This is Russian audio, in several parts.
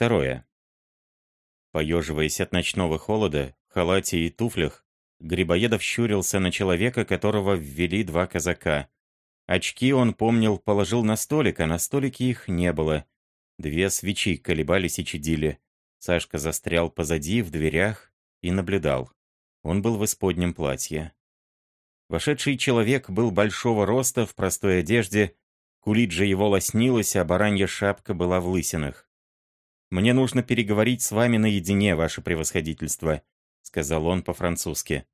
Второе. Поеживаясь от ночного холода, в халате и туфлях, Грибоедов щурился на человека, которого ввели два казака. Очки он помнил, положил на столик, а на столике их не было. Две свечи колебались и чадили. Сашка застрял позади, в дверях, и наблюдал. Он был в исподнем платье. Вошедший человек был большого роста, в простой одежде, кулит его лоснилась, а баранья шапка была в лысинах. «Мне нужно переговорить с вами наедине, ваше превосходительство», — сказал он по-французски.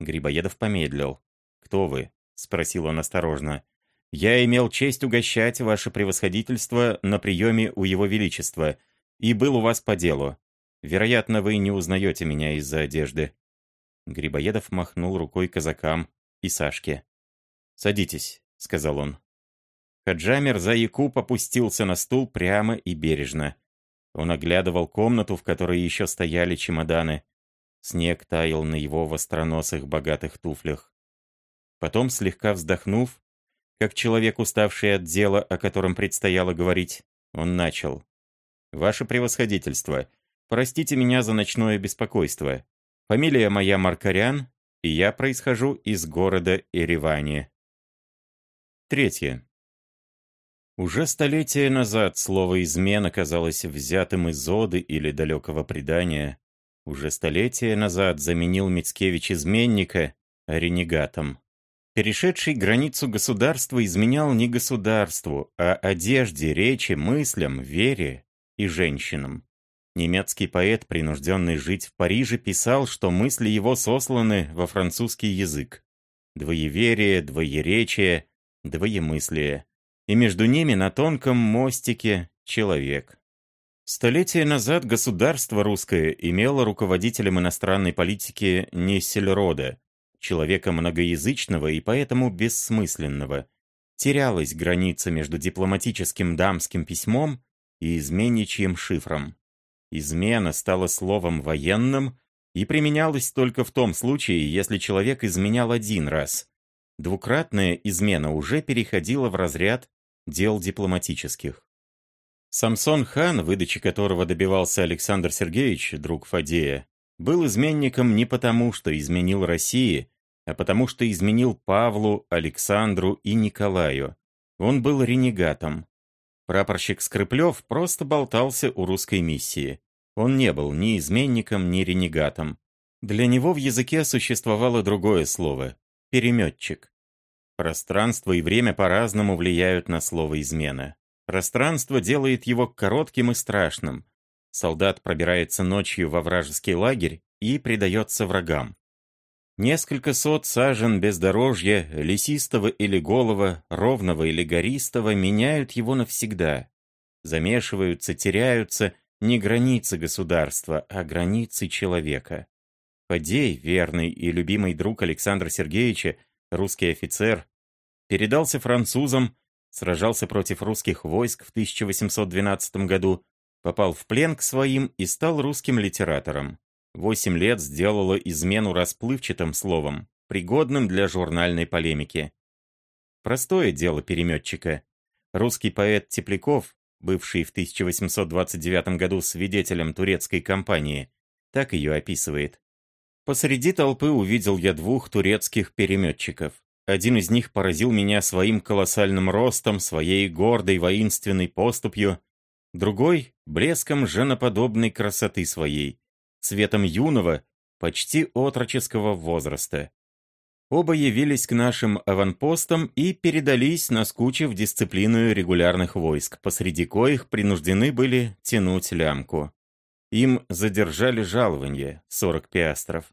Грибоедов помедлил. «Кто вы?» — спросил он осторожно. «Я имел честь угощать ваше превосходительство на приеме у его величества и был у вас по делу. Вероятно, вы не узнаете меня из-за одежды». Грибоедов махнул рукой казакам и Сашке. «Садитесь», — сказал он. Хаджамер за Якуб опустился на стул прямо и бережно. Он оглядывал комнату, в которой еще стояли чемоданы. Снег таял на его востроносых богатых туфлях. Потом, слегка вздохнув, как человек, уставший от дела, о котором предстояло говорить, он начал. «Ваше превосходительство, простите меня за ночное беспокойство. Фамилия моя Маркарян, и я происхожу из города Ереване». Третье. Уже столетия назад слово «измена» казалось взятым из оды или далекого предания. Уже столетия назад заменил Мицкевич изменника ренегатом. Перешедший границу государства изменял не государству, а одежде, речи, мыслям, вере и женщинам. Немецкий поэт, принужденный жить в Париже, писал, что мысли его сосланы во французский язык. Двоеверие, двоеречие, двоемыслие и между ними на тонком мостике человек. Столетия назад государство русское имело руководителем иностранной политики Нессельрода, человека многоязычного и поэтому бессмысленного. Терялась граница между дипломатическим дамским письмом и изменничьим шифром. Измена стала словом военным и применялась только в том случае, если человек изменял один раз. Двукратная измена уже переходила в разряд дел дипломатических. Самсон хан, выдачи которого добивался Александр Сергеевич, друг Фадея, был изменником не потому, что изменил России, а потому что изменил Павлу, Александру и Николаю. Он был ренегатом. Прапорщик Скрыплев просто болтался у русской миссии. Он не был ни изменником, ни ренегатом. Для него в языке существовало другое слово – переметчик. Пространство и время по-разному влияют на слово «измена». Пространство делает его коротким и страшным. Солдат пробирается ночью во вражеский лагерь и предается врагам. Несколько сот сажен бездорожья, лесистого или голого, ровного или гористого, меняют его навсегда. Замешиваются, теряются не границы государства, а границы человека. Фадей, верный и любимый друг Александра Сергеевича, русский офицер, передался французам, сражался против русских войск в 1812 году, попал в плен к своим и стал русским литератором. Восемь лет сделала измену расплывчатым словом, пригодным для журнальной полемики. Простое дело переметчика. Русский поэт Тепляков, бывший в 1829 году свидетелем турецкой кампании, так ее описывает. Посреди толпы увидел я двух турецких переметчиков. Один из них поразил меня своим колоссальным ростом, своей гордой воинственной поступью, другой — блеском женоподобной красоты своей, цветом юного, почти отроческого возраста. Оба явились к нашим аванпостам и передались, наскучив дисциплину регулярных войск, посреди коих принуждены были тянуть лямку. Им задержали жалование, 40 пиастров.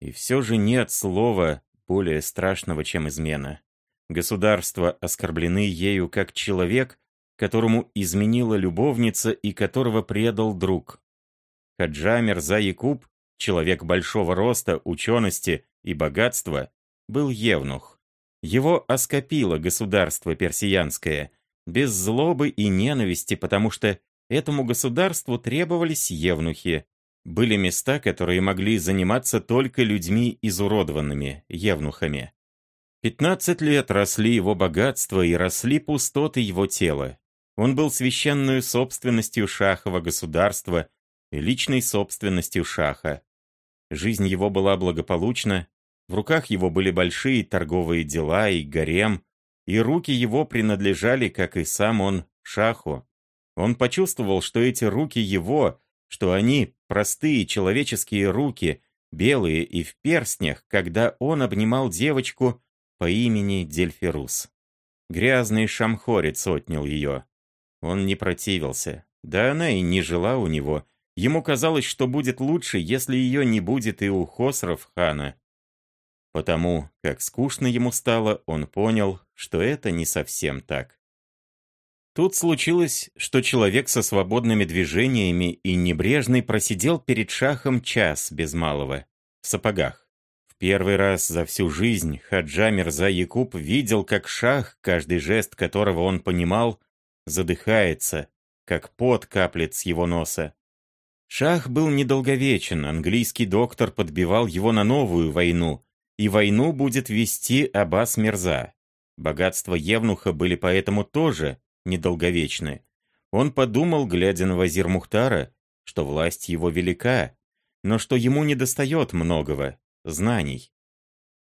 И все же нет слова более страшного, чем измена. Государства оскорблены ею как человек, которому изменила любовница и которого предал друг. Хаджа Мирза Якуб, человек большого роста, учености и богатства, был евнух. Его оскопило государство персиянское, без злобы и ненависти, потому что этому государству требовались евнухи, были места, которые могли заниматься только людьми изуродованными, евнухами. Пятнадцать лет росли его богатства и росли пустоты его тела. Он был священную собственностью Шахова государства и личной собственностью Шаха. Жизнь его была благополучна, в руках его были большие торговые дела и гарем, и руки его принадлежали, как и сам он, Шаху. Он почувствовал, что эти руки его, что они простые человеческие руки, белые и в перстнях, когда он обнимал девочку по имени Дельфирус. Грязный шамхорец отнял ее. Он не противился. Да она и не жила у него. Ему казалось, что будет лучше, если ее не будет и у Хосров хана. Потому, как скучно ему стало, он понял, что это не совсем так. Тут случилось, что человек со свободными движениями и небрежный просидел перед шахом час без малого, в сапогах. В первый раз за всю жизнь Хаджа Мирза Якуб видел, как шах, каждый жест которого он понимал, задыхается, как пот каплет с его носа. Шах был недолговечен, английский доктор подбивал его на новую войну, и войну будет вести Аббас Мирза. Богатства Евнуха были поэтому тоже недолговечны. Он подумал, глядя на Вазир Мухтара, что власть его велика, но что ему недостает многого, знаний.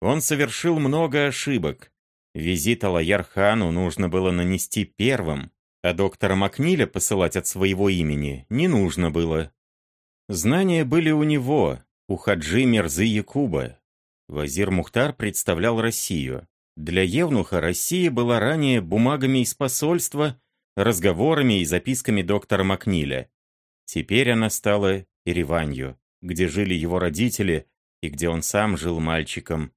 Он совершил много ошибок. Визит Алаяр-хану нужно было нанести первым, а доктора Макниля посылать от своего имени не нужно было. Знания были у него, у Хаджи Мерзы Якуба. Вазир Мухтар представлял Россию. Для Евнуха Россия была ранее бумагами из посольства, разговорами и записками доктора Макниля. Теперь она стала Ереванью, где жили его родители и где он сам жил мальчиком.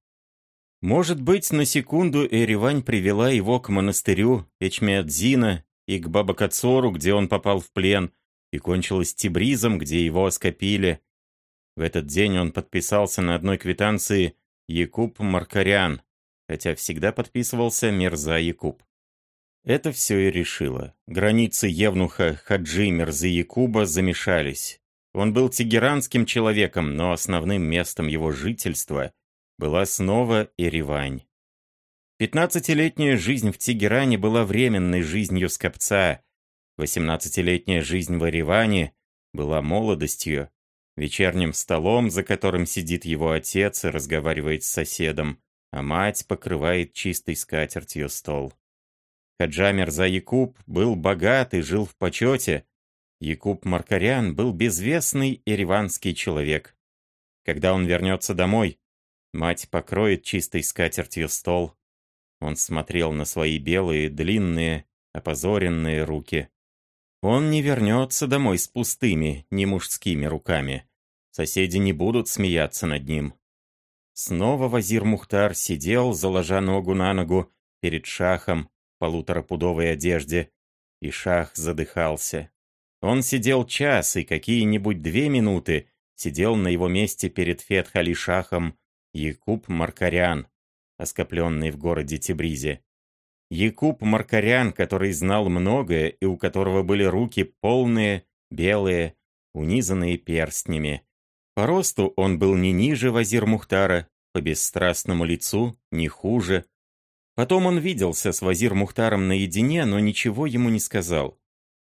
Может быть, на секунду Эревань привела его к монастырю Эчмиадзина и к Бабакацору, где он попал в плен, и кончилась Тибризом, где его оскопили. В этот день он подписался на одной квитанции Якуб Маркарян, хотя всегда подписывался Мирза Якуб. Это все и решило. Границы Евнуха Хаджи Мирзы Якуба замешались. Он был тегеранским человеком, но основным местом его жительства была снова Еревань. Пятнадцатилетняя жизнь в Тегеране была временной жизнью скопца. Восемнадцатилетняя жизнь в Ереване была молодостью, вечерним столом, за которым сидит его отец и разговаривает с соседом а мать покрывает чистой скатертью стол. Хаджа Мирза Якуб был богат и жил в почете. Якуб Маркарян был безвестный ереванский человек. Когда он вернется домой, мать покроет чистой скатертью стол. Он смотрел на свои белые, длинные, опозоренные руки. Он не вернется домой с пустыми, не мужскими руками. Соседи не будут смеяться над ним. Снова Вазир Мухтар сидел, заложа ногу на ногу, перед шахом в полуторапудовой одежде, и шах задыхался. Он сидел час и какие-нибудь две минуты сидел на его месте перед Фетхали-шахом Якуб Маркарян, оскопленный в городе Тибризе. Якуб Маркарян, который знал многое и у которого были руки полные, белые, унизанные перстнями, по росту он был не ниже Вазир Мухтара, по бесстрастному лицу не хуже. Потом он виделся с Вазир Мухтаром наедине, но ничего ему не сказал.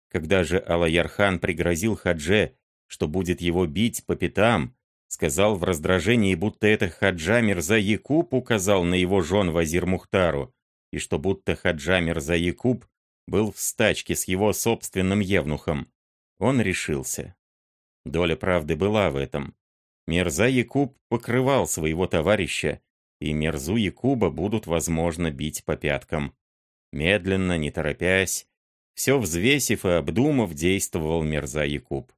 Когда же Алаярхан пригрозил Хадже, что будет его бить по пятам, сказал в раздражении, будто это Хаджа Мирза Якуб указал на его жен Вазир Мухтару, и что будто Хаджа Мирза Якуб был в стачке с его собственным евнухом. Он решился. Доля правды была в этом. Мерза Якуб покрывал своего товарища, и Мерзу Якуба будут, возможно, бить по пяткам. Медленно, не торопясь, все взвесив и обдумав, действовал Мерза Якуб.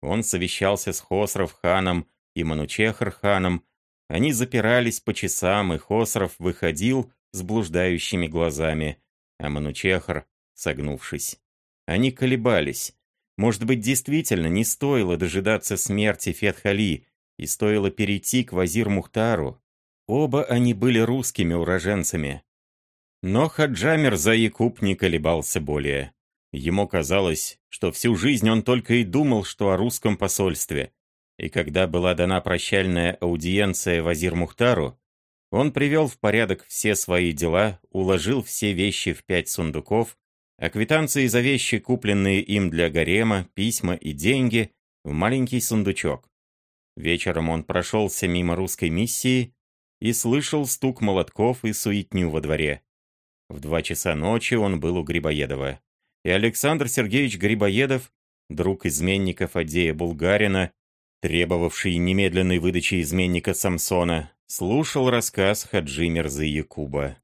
Он совещался с Хосров ханом и Манучехр ханом, они запирались по часам, и Хосров выходил с блуждающими глазами, а Манучехр, согнувшись. Они колебались. Может быть, действительно не стоило дожидаться смерти Фетхали, и стоило перейти к Вазир Мухтару. Оба они были русскими уроженцами. Но Хаджамер за Якуб не колебался более. Ему казалось, что всю жизнь он только и думал, что о русском посольстве. И когда была дана прощальная аудиенция Вазир Мухтару, он привел в порядок все свои дела, уложил все вещи в пять сундуков а квитанции за вещи, купленные им для гарема, письма и деньги, в маленький сундучок. Вечером он прошелся мимо русской миссии и слышал стук молотков и суетню во дворе. В два часа ночи он был у Грибоедова. И Александр Сергеевич Грибоедов, друг изменников Адея Булгарина, требовавший немедленной выдачи изменника Самсона, слушал рассказ Хаджи Мирзы Якуба.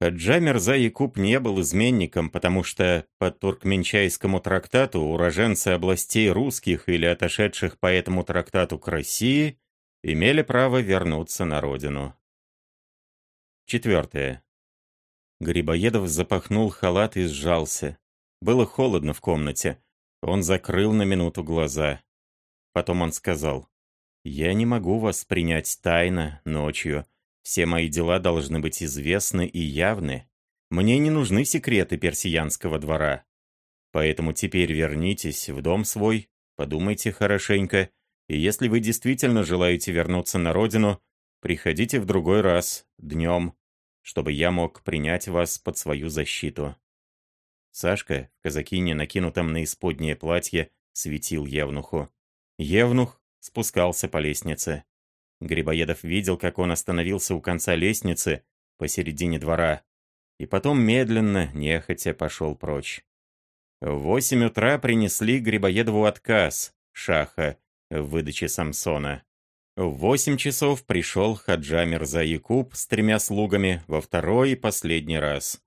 Хаджа Мирза Якуб не был изменником, потому что по туркменчайскому трактату уроженцы областей русских или отошедших по этому трактату к России имели право вернуться на родину. Четвертое. Грибоедов запахнул халат и сжался. Было холодно в комнате. Он закрыл на минуту глаза. Потом он сказал, «Я не могу вас принять тайно, ночью. Все мои дела должны быть известны и явны. Мне не нужны секреты персиянского двора. Поэтому теперь вернитесь в дом свой, подумайте хорошенько, и если вы действительно желаете вернуться на родину, приходите в другой раз, днем, чтобы я мог принять вас под свою защиту». Сашка, в казакине, накинутом на исподнее платье, светил Евнуху. Евнух спускался по лестнице. Грибоедов видел, как он остановился у конца лестницы, посередине двора, и потом медленно, нехотя пошел прочь. В восемь утра принесли Грибоедову отказ, шаха, в выдаче Самсона. В восемь часов пришел Хаджа Мирза Якуб с тремя слугами во второй и последний раз.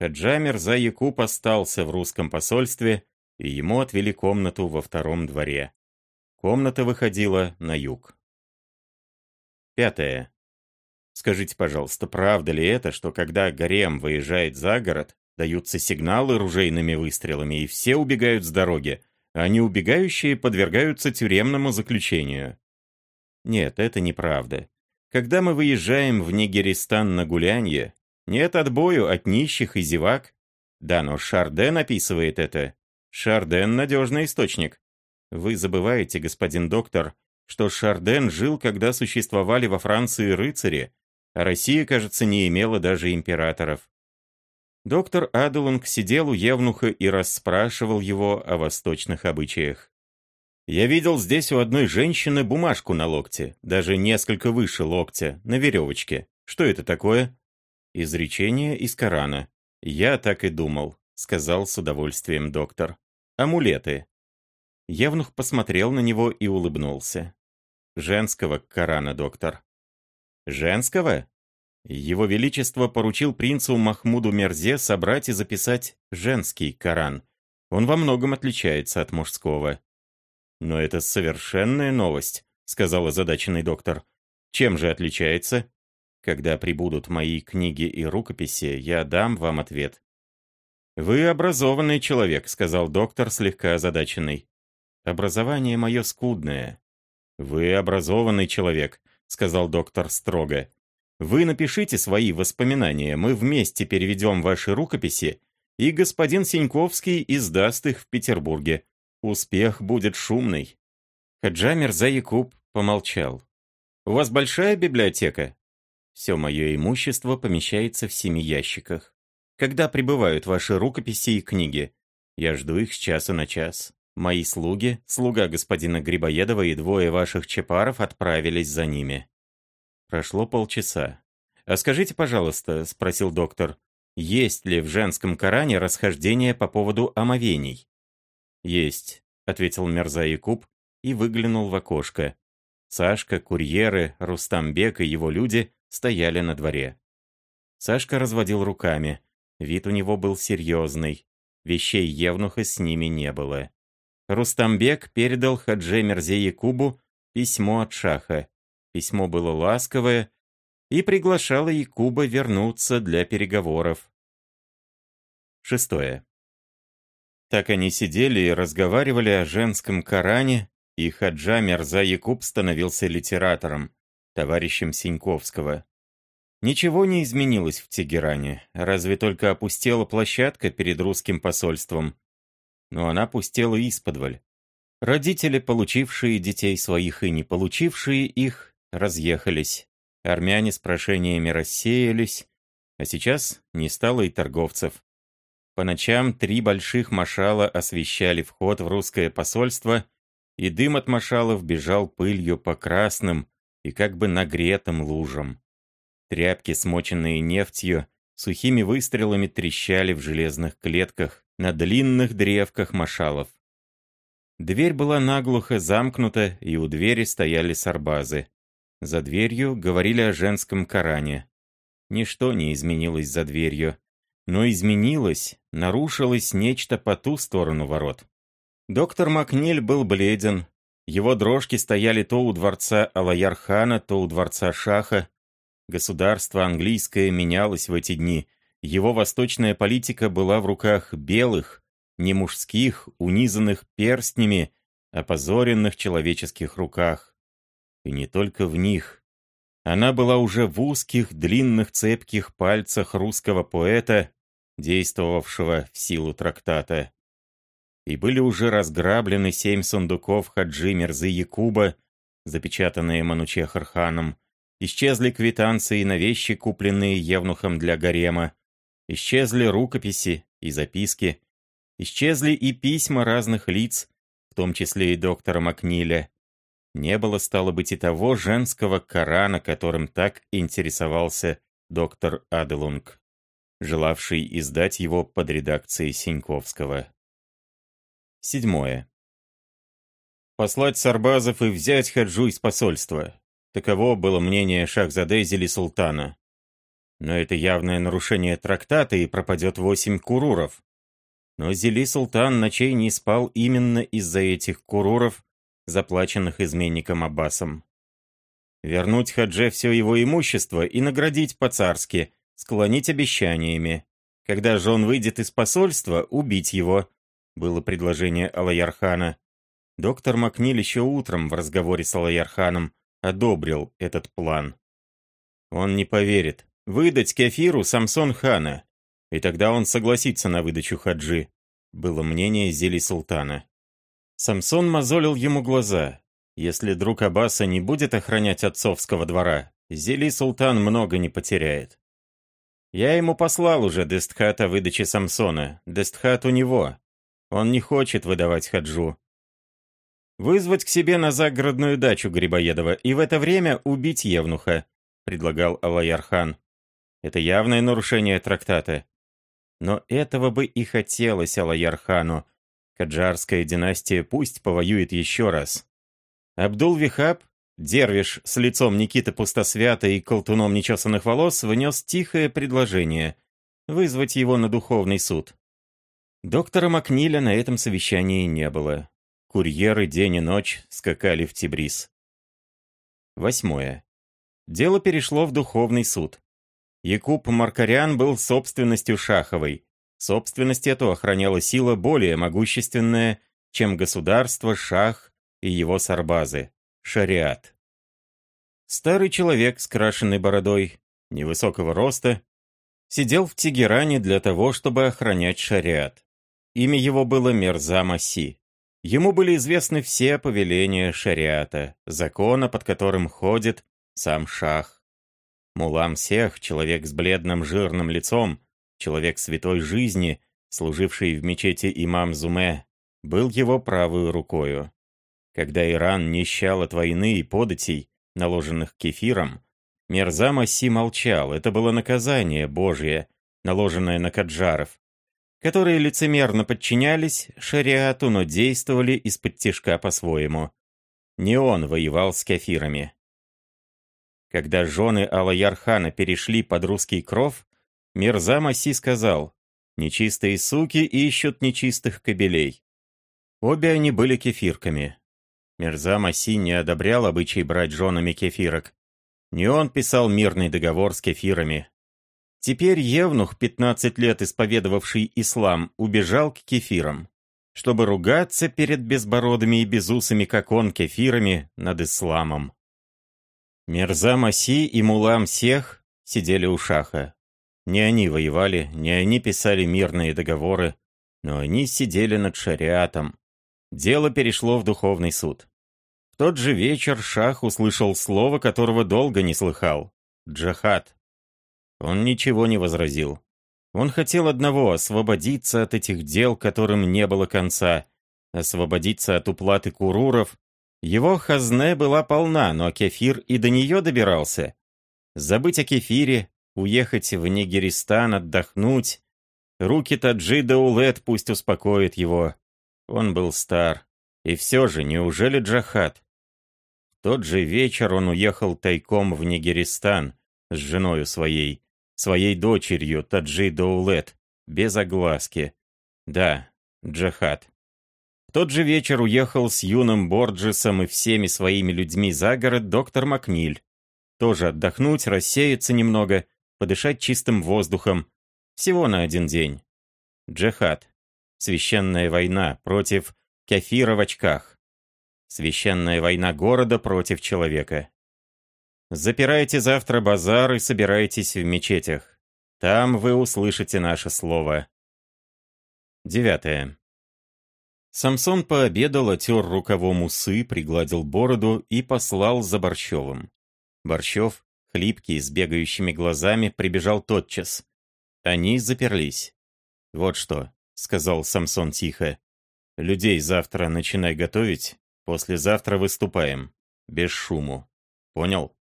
Хаджа Мирза Якуб остался в русском посольстве, и ему отвели комнату во втором дворе. Комната выходила на юг. Пятое. Скажите, пожалуйста, правда ли это, что когда гарем выезжает за город, даются сигналы ружейными выстрелами, и все убегают с дороги, а неубегающие подвергаются тюремному заключению? Нет, это неправда. Когда мы выезжаем в Нигеристан на гулянье, нет отбою от нищих и зевак. Да, но Шарден описывает это. Шарден — надежный источник. Вы забываете, господин доктор, что Шарден жил, когда существовали во Франции рыцари, а Россия, кажется, не имела даже императоров. Доктор Аделунг сидел у Евнуха и расспрашивал его о восточных обычаях. «Я видел здесь у одной женщины бумажку на локте, даже несколько выше локтя, на веревочке. Что это такое?» «Изречение из Корана. Я так и думал», — сказал с удовольствием доктор. «Амулеты». Евнух посмотрел на него и улыбнулся. Женского Корана, доктор. Женского? Его Величество поручил принцу Махмуду Мерзе собрать и записать женский Коран. Он во многом отличается от мужского. Но это совершенная новость, сказал озадаченный доктор. Чем же отличается? Когда прибудут мои книги и рукописи, я дам вам ответ. «Вы образованный человек», — сказал доктор, слегка озадаченный. «Образование мое скудное. «Вы образованный человек», — сказал доктор строго. «Вы напишите свои воспоминания, мы вместе переведем ваши рукописи, и господин Синьковский издаст их в Петербурге. Успех будет шумный». Хаджамир Заякуб помолчал. «У вас большая библиотека?» «Все мое имущество помещается в семи ящиках. Когда прибывают ваши рукописи и книги? Я жду их с часа на час». Мои слуги, слуга господина Грибоедова и двое ваших чепаров отправились за ними. Прошло полчаса. «А скажите, пожалуйста», — спросил доктор, «есть ли в женском Коране расхождение по поводу омовений?» «Есть», — ответил Мерза Якуб и выглянул в окошко. Сашка, курьеры, Рустамбек и его люди стояли на дворе. Сашка разводил руками. Вид у него был серьезный. Вещей Евнуха с ними не было. Рустамбек передал Хадже Мерзе Якубу письмо от Шаха. Письмо было ласковое и приглашало Якуба вернуться для переговоров. Шестое. Так они сидели и разговаривали о женском Коране, и Хаджа Мерза Якуб становился литератором, товарищем Синьковского. Ничего не изменилось в Тегеране, разве только опустела площадка перед русским посольством, но она пустела исподволь. Родители, получившие детей своих и не получившие их, разъехались. Армяне с прошениями рассеялись, а сейчас не стало и торговцев. По ночам три больших машала освещали вход в русское посольство, и дым от машалов бежал пылью по красным и как бы нагретым лужам. Тряпки, смоченные нефтью, сухими выстрелами трещали в железных клетках на длинных древках машалов. Дверь была наглухо замкнута, и у двери стояли сарбазы. За дверью говорили о женском Коране. Ничто не изменилось за дверью. Но изменилось, нарушилось нечто по ту сторону ворот. Доктор Макниль был бледен. Его дрожки стояли то у дворца Алаяр-хана, то у дворца Шаха. Государство английское менялось в эти дни. Его восточная политика была в руках белых, не мужских, унизанных перстнями, опозоренных человеческих руках. И не только в них. Она была уже в узких, длинных, цепких пальцах русского поэта, действовавшего в силу трактата. И были уже разграблены семь сундуков Хаджи Мерзы Якуба, запечатанные Манучехарханом. Исчезли квитанции на вещи, купленные Евнухом для гарема. Исчезли рукописи и записки. Исчезли и письма разных лиц, в том числе и доктора Макниля. Не было, стало быть, и того женского Корана, которым так интересовался доктор Аделунг, желавший издать его под редакцией Синьковского. Седьмое. Послать сарбазов и взять Хаджу из посольства. Таково было мнение Шахзаде Зели Султана. Но это явное нарушение трактата и пропадет восемь куруров. Но Зели Султан ночей не спал именно из-за этих куруров, заплаченных изменником Аббасом. Вернуть Хадже все его имущество и наградить по-царски, склонить обещаниями. Когда же он выйдет из посольства, убить его, было предложение Алаярхана. Доктор Макниль еще утром в разговоре с Алаярханом одобрил этот план. Он не поверит. Выдать кефиру Самсон хана, и тогда он согласится на выдачу хаджи, было мнение Зели Султана. Самсон мозолил ему глаза. Если друг Аббаса не будет охранять отцовского двора, Зели Султан много не потеряет. Я ему послал уже Дестхат о выдаче Самсона. Дестхат у него. Он не хочет выдавать хаджу. Вызвать к себе на загородную дачу Грибоедова и в это время убить Евнуха, предлагал Алаярхан. Это явное нарушение трактата. Но этого бы и хотелось Алаярхану. Каджарская династия пусть повоюет еще раз. Абдул-Вихаб, дервиш с лицом Никиты Пустосвята и колтуном нечесанных волос, внес тихое предложение — вызвать его на духовный суд. Доктора Макниля на этом совещании не было. Курьеры день и ночь скакали в Тибрис. Восьмое. Дело перешло в духовный суд. Якуб Маркарян был собственностью Шаховой. Собственность эту охраняла сила более могущественная, чем государство, шах и его сарбазы — шариат. Старый человек с крашенной бородой, невысокого роста, сидел в Тегеране для того, чтобы охранять шариат. Имя его было Мерза Маси. Ему были известны все повеления шариата, закона, под которым ходит сам шах. Мулам Сех, человек с бледным жирным лицом, человек святой жизни, служивший в мечети имам Зуме, был его правой рукою. Когда Иран нищал от войны и податей, наложенных кефиром, Мерза Маси молчал, это было наказание Божье, наложенное на каджаров, которые лицемерно подчинялись шариату, но действовали из-под тишка по-своему. Не он воевал с кефирами. Когда жены Алаярхана перешли под русский кров, Мирза Маси сказал, «Нечистые суки ищут нечистых кобелей». Обе они были кефирками. Мирза Маси не одобрял обычай брать женами кефирок. Не он писал мирный договор с кефирами. Теперь Евнух, 15 лет исповедовавший ислам, убежал к кефирам, чтобы ругаться перед безбородыми и безусыми, как он, кефирами над исламом. Мерза Маси и Мулам Сех сидели у Шаха. Не они воевали, не они писали мирные договоры, но они сидели над шариатом. Дело перешло в духовный суд. В тот же вечер Шах услышал слово, которого долго не слыхал — джахад. Он ничего не возразил. Он хотел одного — освободиться от этих дел, которым не было конца, освободиться от уплаты куруров. Его хазне была полна, но кефир и до нее добирался. Забыть о кефире, уехать в Нигеристан, отдохнуть. Руки Таджи Даулет пусть успокоят его. Он был стар. И все же, неужели Джахат? В тот же вечер он уехал тайком в Нигеристан с женою своей, своей дочерью Таджи Доулет, без огласки. Да, Джахат. Тот же вечер уехал с юным Борджесом и всеми своими людьми за город доктор Макмиль. Тоже отдохнуть, рассеяться немного, подышать чистым воздухом. Всего на один день. Джихад. Священная война против Кефира в очках. Священная война города против человека. Запирайте завтра базар и собирайтесь в мечетях. Там вы услышите наше слово. Девятое. Самсон пообедал, отер рукавом усы, пригладил бороду и послал за Борщевым. Борщев, хлипкий, с бегающими глазами, прибежал тотчас. Они заперлись. «Вот что», — сказал Самсон тихо, Людей завтра начинай готовить, послезавтра выступаем. Без шуму. Понял?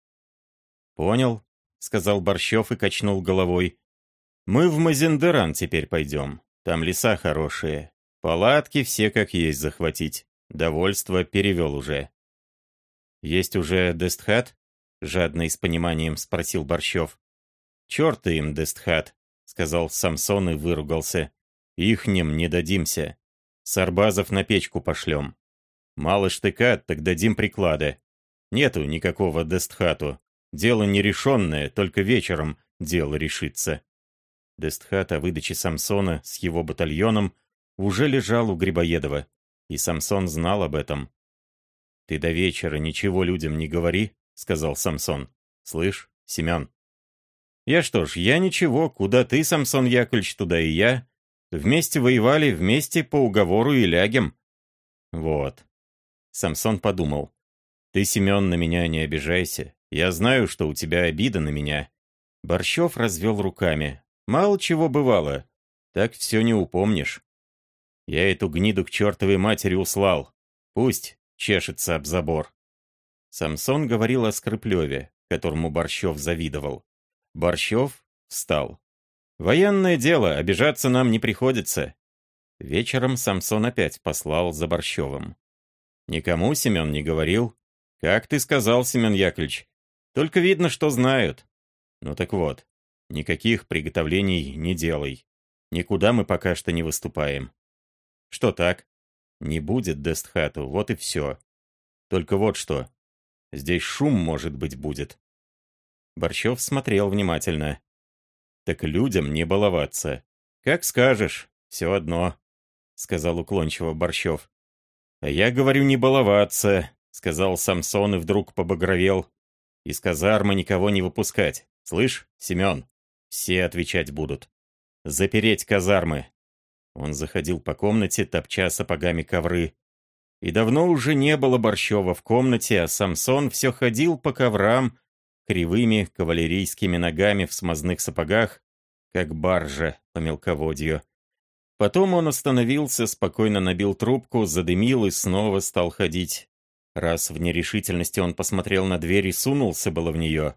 Понял, сказал Борщев и качнул головой. Мы в Мазендеран теперь пойдем. Там леса хорошие. Палатки все как есть захватить. Довольство перевел уже. Есть уже Дестхат? Жадно с пониманием спросил Борщев. Черт им, Дестхат, сказал Самсон и выругался. Ихним не дадимся. Сарбазов на печку пошлем. Мало штыка, так дадим приклады. Нету никакого Дестхату. Дело нерешенное, только вечером дело решится. Дестхат о выдаче Самсона с его батальоном уже лежал у Грибоедова, и Самсон знал об этом. «Ты до вечера ничего людям не говори», — сказал Самсон. «Слышь, Семен?» «Я что ж, я ничего, куда ты, Самсон Яковлевич, туда и я. Вместе воевали, вместе по уговору и лягем. Вот. Самсон подумал. Ты, Семен, на меня не обижайся. Я знаю, что у тебя обида на меня. Борщев развел руками. Мало чего бывало. Так все не упомнишь. Я эту гниду к чертовой матери услал. Пусть чешется об забор. Самсон говорил о Скрыплеве, которому Борщев завидовал. Борщев встал. Военное дело, обижаться нам не приходится. Вечером Самсон опять послал за Борщевым. Никому Семен не говорил. Как ты сказал, Семен Яковлевич? Только видно, что знают. Ну так вот, никаких приготовлений не делай. Никуда мы пока что не выступаем. Что так? Не будет Дестхату, вот и все. Только вот что. Здесь шум, может быть, будет. Борщев смотрел внимательно. Так людям не баловаться. Как скажешь, все одно, сказал уклончиво Борщев. А я говорю не баловаться, сказал Самсон и вдруг побагровел. Из казармы никого не выпускать. Слышь, Семен, все отвечать будут. Запереть казармы. Он заходил по комнате, топча сапогами ковры. И давно уже не было Борщева в комнате, а Самсон все ходил по коврам, кривыми кавалерийскими ногами в смазных сапогах, как баржа по мелководью. Потом он остановился, спокойно набил трубку, задымил и снова стал ходить. Раз в нерешительности он посмотрел на дверь и сунулся было в нее.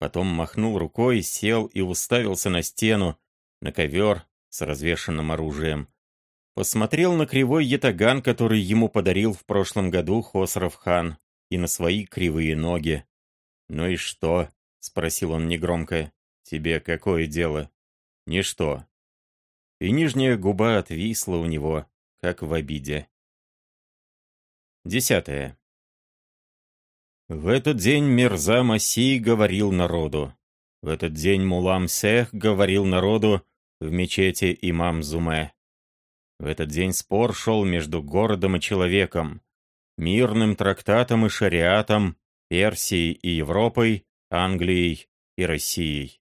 Потом махнул рукой, сел и уставился на стену, на ковер с развешенным оружием. Посмотрел на кривой ятаган, который ему подарил в прошлом году Хосров хан, и на свои кривые ноги. «Ну и что?» — спросил он негромко. «Тебе какое дело?» «Ничто». И нижняя губа отвисла у него, как в обиде. Десятое. В этот день Мирза Маси говорил народу. В этот день Мулам Сех говорил народу в мечети имам Зуме. В этот день спор шел между городом и человеком, мирным трактатом и шариатом, Персией и Европой, Англией и Россией.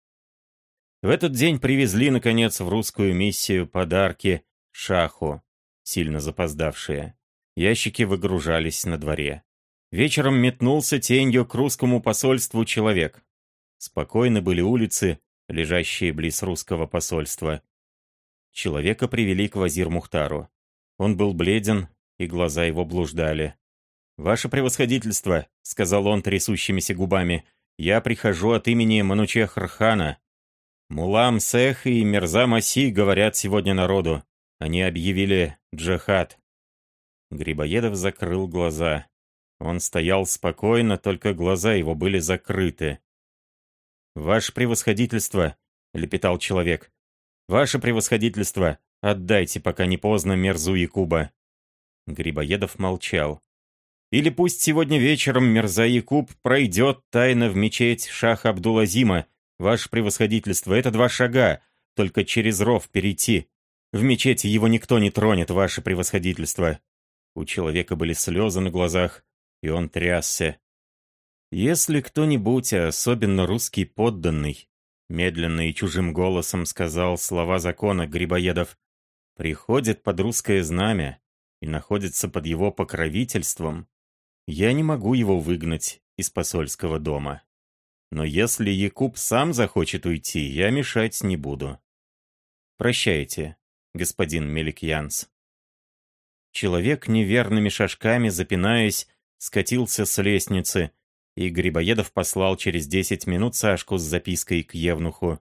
В этот день привезли, наконец, в русскую миссию подарки шаху, сильно запоздавшие. Ящики выгружались на дворе. Вечером метнулся тенью к русскому посольству человек. Спокойны были улицы, лежащие близ русского посольства. Человека привели к вазир Мухтару. Он был бледен, и глаза его блуждали. «Ваше превосходительство», — сказал он трясущимися губами, — «я прихожу от имени Манучехр-хана. Мулам Сех и Мирза Маси говорят сегодня народу. Они объявили джихад». Грибоедов закрыл глаза. Он стоял спокойно, только глаза его были закрыты. «Ваше превосходительство», — лепетал человек, — «ваше превосходительство, отдайте, пока не поздно, мерзу Якуба». Грибоедов молчал. Или пусть сегодня вечером Мирза Якуб пройдет тайно в мечеть Шаха Абдулазима. Ваше превосходительство, это два шага, только через ров перейти. В мечети его никто не тронет, ваше превосходительство. У человека были слезы на глазах, и он трясся. Если кто-нибудь, а особенно русский подданный, медленно и чужим голосом сказал слова закона Грибоедов, приходит под русское знамя и находится под его покровительством, я не могу его выгнать из посольского дома. Но если Якуб сам захочет уйти, я мешать не буду. Прощайте, господин Меликьянс. Человек неверными шажками, запинаясь, скатился с лестницы, и Грибоедов послал через десять минут Сашку с запиской к Евнуху.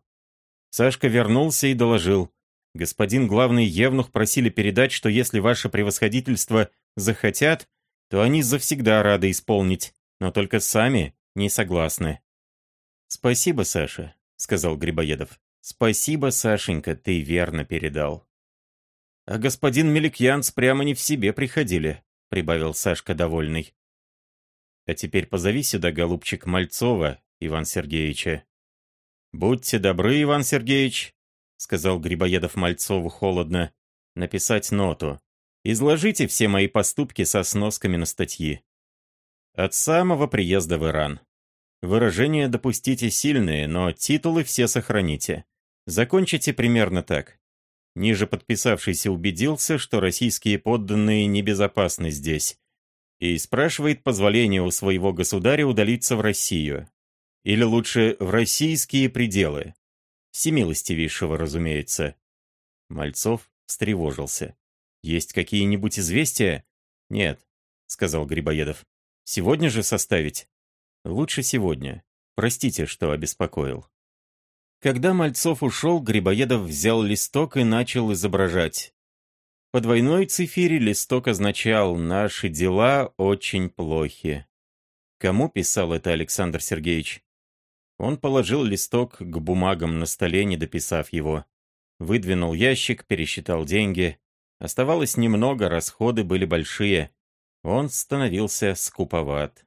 Сашка вернулся и доложил. «Господин главный Евнух просили передать, что если ваше превосходительство захотят, то они завсегда рады исполнить, но только сами не согласны. «Спасибо, Саша», — сказал Грибоедов. «Спасибо, Сашенька, ты верно передал». «А господин Меликьянц прямо не в себе приходили», — прибавил Сашка довольный. «А теперь позови сюда, голубчик, Мальцова, Иван Сергеевича». «Будьте добры, Иван Сергеевич», — сказал Грибоедов Мальцову холодно, — «написать ноту. Изложите все мои поступки со сносками на статьи. От самого приезда в Иран. Выражения допустите сильные, но титулы все сохраните. Закончите примерно так. Ниже подписавшийся убедился, что российские подданные небезопасны здесь, и спрашивает позволения у своего государя удалиться в Россию. Или лучше, в российские пределы. Всемилостивейшего, разумеется. Мальцов встревожился. Есть какие-нибудь известия? Нет, сказал Грибоедов. Сегодня же составить? Лучше сегодня. Простите, что обеспокоил. Когда Мальцов ушел, Грибоедов взял листок и начал изображать. По двойной цифире листок означал «Наши дела очень плохи». Кому писал это Александр Сергеевич? Он положил листок к бумагам на столе, не дописав его. Выдвинул ящик, пересчитал деньги. Оставалось немного, расходы были большие. Он становился скуповат.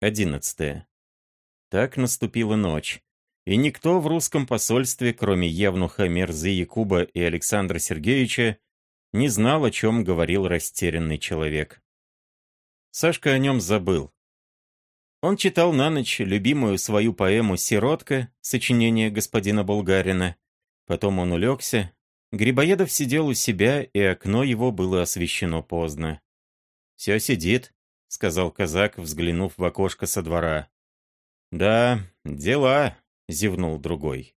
Одиннадцатое. Так наступила ночь. И никто в русском посольстве, кроме Евнуха Мерзы Якуба и Александра Сергеевича, не знал, о чем говорил растерянный человек. Сашка о нем забыл. Он читал на ночь любимую свою поэму «Сиротка» сочинение господина Булгарина. Потом он улегся, Грибоедов сидел у себя, и окно его было освещено поздно. «Все сидит», — сказал казак, взглянув в окошко со двора. «Да, дела», — зевнул другой.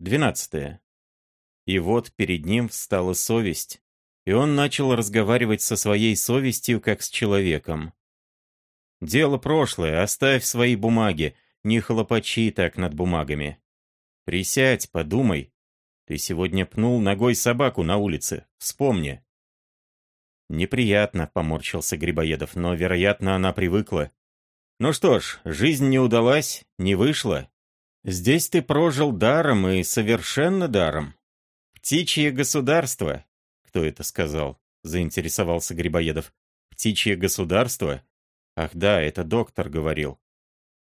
Двенадцатое. И вот перед ним встала совесть, и он начал разговаривать со своей совестью, как с человеком. «Дело прошлое, оставь свои бумаги, не хлопачи так над бумагами. Присядь, подумай, ты сегодня пнул ногой собаку на улице. Вспомни. Неприятно, поморщился Грибоедов, но, вероятно, она привыкла. Ну что ж, жизнь не удалась, не вышла. Здесь ты прожил даром и совершенно даром. Птичье государство. Кто это сказал? Заинтересовался Грибоедов. Птичье государство? Ах да, это доктор говорил.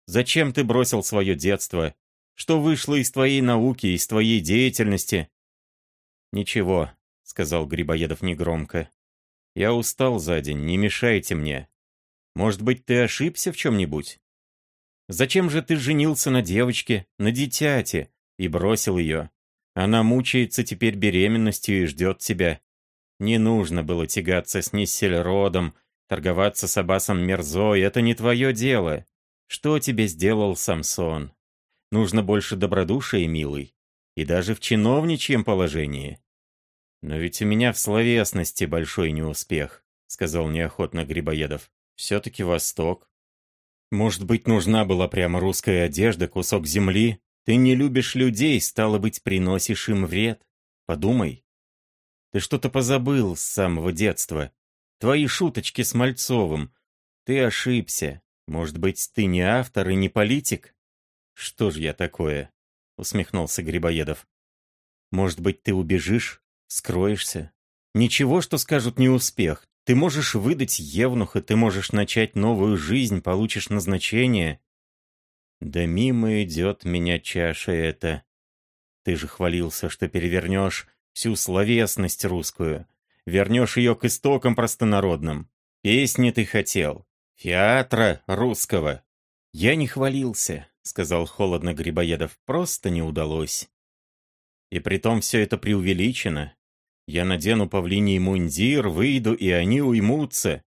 Зачем ты бросил свое детство? Что вышло из твоей науки, из твоей деятельности?» «Ничего», — сказал Грибоедов негромко. «Я устал за день, не мешайте мне. Может быть, ты ошибся в чем-нибудь? Зачем же ты женился на девочке, на дитяте, и бросил ее? Она мучается теперь беременностью и ждет тебя. Не нужно было тягаться с Ниссельродом, торговаться с Абасом Мерзой, это не твое дело. Что тебе сделал Самсон? Нужно больше добродушия, милый. И даже в чиновничьем положении. Но ведь у меня в словесности большой неуспех, сказал неохотно Грибоедов. Все-таки Восток. Может быть, нужна была прямо русская одежда, кусок земли? Ты не любишь людей, стало быть, приносишь им вред. Подумай. Ты что-то позабыл с самого детства. Твои шуточки с Мальцовым. Ты ошибся. Может быть, ты не автор и не политик? Что ж я такое? Усмехнулся Грибоедов. Может быть, ты убежишь, скроешься? Ничего, что скажут не успех. Ты можешь выдать Евнуха, ты можешь начать новую жизнь, получишь назначение. Да мимо идет меня чаша эта. Ты же хвалился, что перевернешь всю словесность русскую, вернешь ее к истокам простонародным. Песни ты хотел, театра русского. Я не хвалился, сказал холодно Грибоедов, просто не удалось. И притом все это преувеличено. Я надену павлиний мундир, выйду, и они уймутся.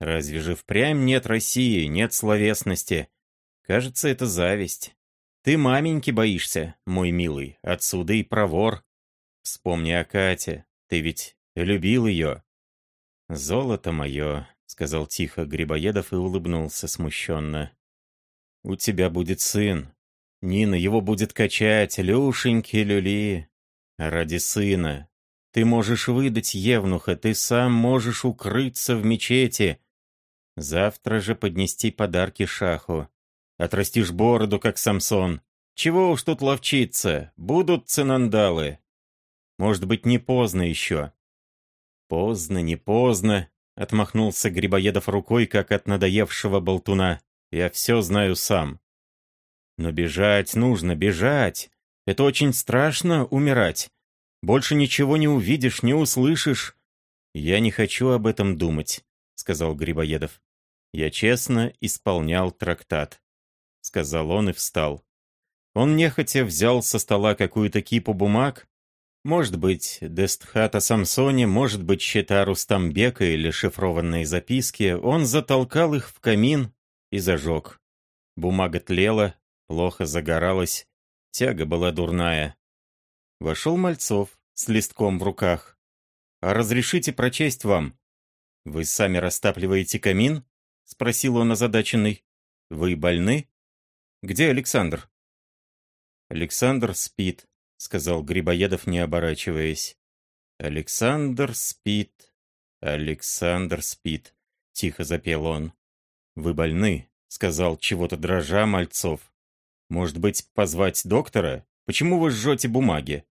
Разве же впрямь нет России, нет словесности? Кажется, это зависть. Ты маменьки боишься, мой милый, отсюда и провор. Вспомни о Кате, ты ведь любил ее. Золото мое, сказал тихо Грибоедов и улыбнулся смущенно. У тебя будет сын. Нина его будет качать, Люшеньки, люли. Ради сына. Ты можешь выдать Евнуха, ты сам можешь укрыться в мечети. Завтра же поднести подарки шаху. Отрастишь бороду, как Самсон. Чего уж тут ловчиться, будут цинандалы. Может быть, не поздно еще. Поздно, не поздно, отмахнулся Грибоедов рукой, как от надоевшего болтуна. Я все знаю сам. Но бежать нужно, бежать. Это очень страшно, умирать. Больше ничего не увидишь, не услышишь. Я не хочу об этом думать, сказал Грибоедов. Я честно исполнял трактат сказал он и встал. Он нехотя взял со стола какую-то кипу бумаг, может быть, Дестхата Самсоне, может быть, счета Рустамбека или шифрованные записки, он затолкал их в камин и зажег. Бумага тлела, плохо загоралась, тяга была дурная. Вошел Мальцов с листком в руках. «А разрешите прочесть вам?» «Вы сами растапливаете камин?» — спросил он озадаченный. «Вы больны?» Где Александр?» «Александр спит», — сказал Грибоедов, не оборачиваясь. «Александр спит, Александр спит», — тихо запел он. «Вы больны», — сказал чего-то дрожа Мальцов. «Может быть, позвать доктора? Почему вы жжете бумаги?»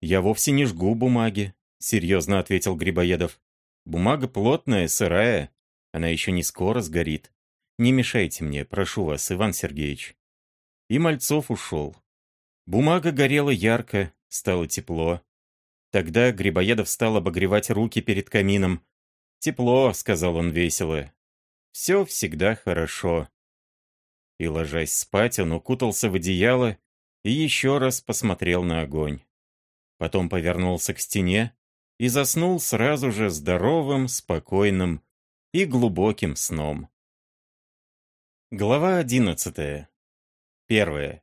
«Я вовсе не жгу бумаги», — серьезно ответил Грибоедов. «Бумага плотная, сырая. Она еще не скоро сгорит. Не мешайте мне, прошу вас, Иван Сергеевич». И Мальцов ушел. Бумага горела ярко, стало тепло. Тогда Грибоедов стал обогревать руки перед камином. «Тепло», — сказал он весело. «Все всегда хорошо». И, ложась спать, он укутался в одеяло и еще раз посмотрел на огонь. Потом повернулся к стене и заснул сразу же здоровым, спокойным и глубоким сном. Глава одиннадцатая. Первое.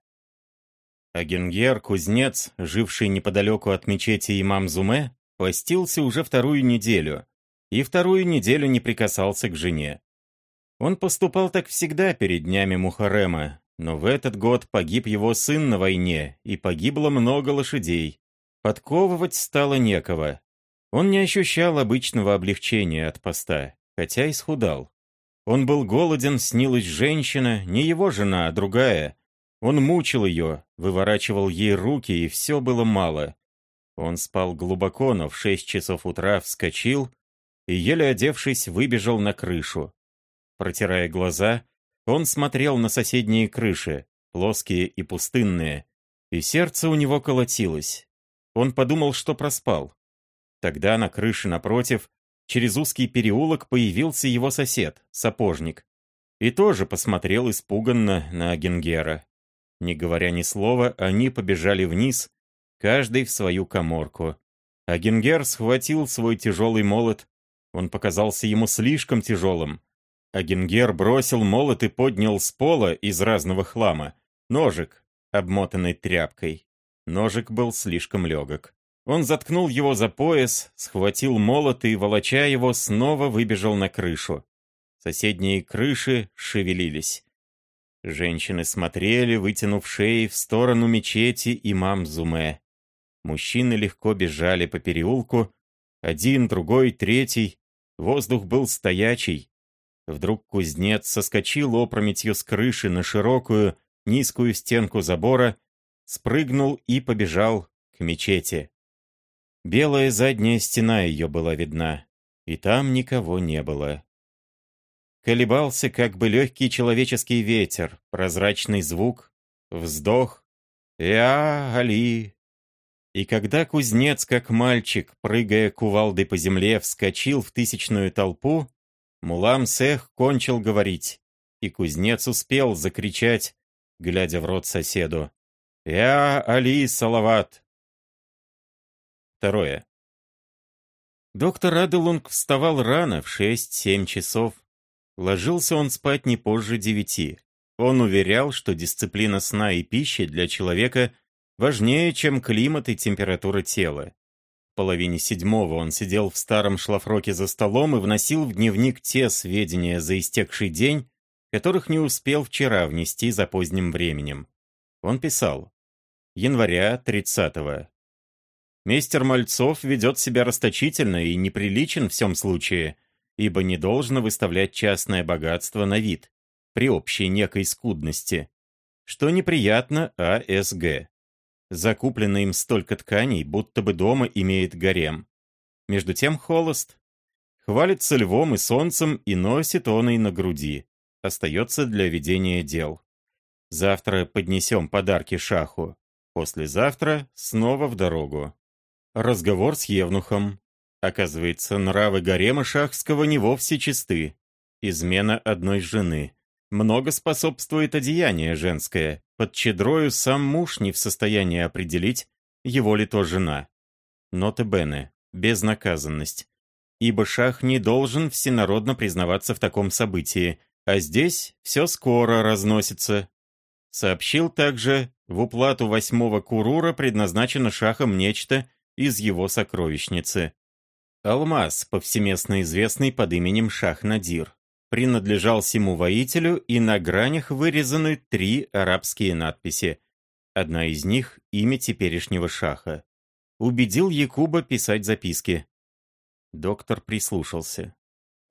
Агенгер, кузнец, живший неподалеку от мечети имам Зуме, постился уже вторую неделю, и вторую неделю не прикасался к жене. Он поступал так всегда перед днями Мухарема, но в этот год погиб его сын на войне, и погибло много лошадей. Подковывать стало некого. Он не ощущал обычного облегчения от поста, хотя и схудал. Он был голоден, снилась женщина, не его жена, а другая, он мучил ее, выворачивал ей руки, и все было мало. Он спал глубоко, но в шесть часов утра вскочил и, еле одевшись, выбежал на крышу. Протирая глаза, он смотрел на соседние крыши, плоские и пустынные, и сердце у него колотилось. Он подумал, что проспал. Тогда на крыше напротив, через узкий переулок, появился его сосед, сапожник, и тоже посмотрел испуганно на Генгера. Не говоря ни слова, они побежали вниз, каждый в свою коморку. А Генгер схватил свой тяжелый молот. Он показался ему слишком тяжелым. А Генгер бросил молот и поднял с пола из разного хлама ножик, обмотанный тряпкой. Ножик был слишком легок. Он заткнул его за пояс, схватил молот и, волоча его, снова выбежал на крышу. Соседние крыши шевелились. Женщины смотрели, вытянув шеи в сторону мечети имам Зуме. Мужчины легко бежали по переулку. Один, другой, третий. Воздух был стоячий. Вдруг кузнец соскочил опрометью с крыши на широкую, низкую стенку забора, спрыгнул и побежал к мечети. Белая задняя стена ее была видна, и там никого не было. Колебался как бы легкий человеческий ветер, прозрачный звук, вздох «Я, Али!». И когда кузнец, как мальчик, прыгая кувалдой по земле, вскочил в тысячную толпу, Мулам Сех кончил говорить, и кузнец успел закричать, глядя в рот соседу «Я, Али, Салават!». Второе. Доктор Аделунг вставал рано, в 6-7 часов, Ложился он спать не позже девяти. Он уверял, что дисциплина сна и пищи для человека важнее, чем климат и температура тела. В половине седьмого он сидел в старом шлафроке за столом и вносил в дневник те сведения за истекший день, которых не успел вчера внести за поздним временем. Он писал. Января 30-го. Мистер Мальцов ведет себя расточительно и неприличен в всем случае, ибо не должно выставлять частное богатство на вид, при общей некой скудности, что неприятно АСГ. Закуплено им столько тканей, будто бы дома имеет гарем. Между тем холост. Хвалится львом и солнцем и носит он и на груди. Остается для ведения дел. Завтра поднесем подарки шаху. Послезавтра снова в дорогу. Разговор с Евнухом. Оказывается, нравы гарема шахского не вовсе чисты. Измена одной жены. Много способствует одеяние женское. Под чедрою сам муж не в состоянии определить, его ли то жена. Нота Бене. Безнаказанность. Ибо шах не должен всенародно признаваться в таком событии, а здесь все скоро разносится. Сообщил также, в уплату восьмого курура предназначено шахом нечто из его сокровищницы. Алмаз, повсеместно известный под именем Шах-Надир, принадлежал всему воителю, и на гранях вырезаны три арабские надписи. Одна из них — имя теперешнего шаха. Убедил Якуба писать записки. Доктор прислушался.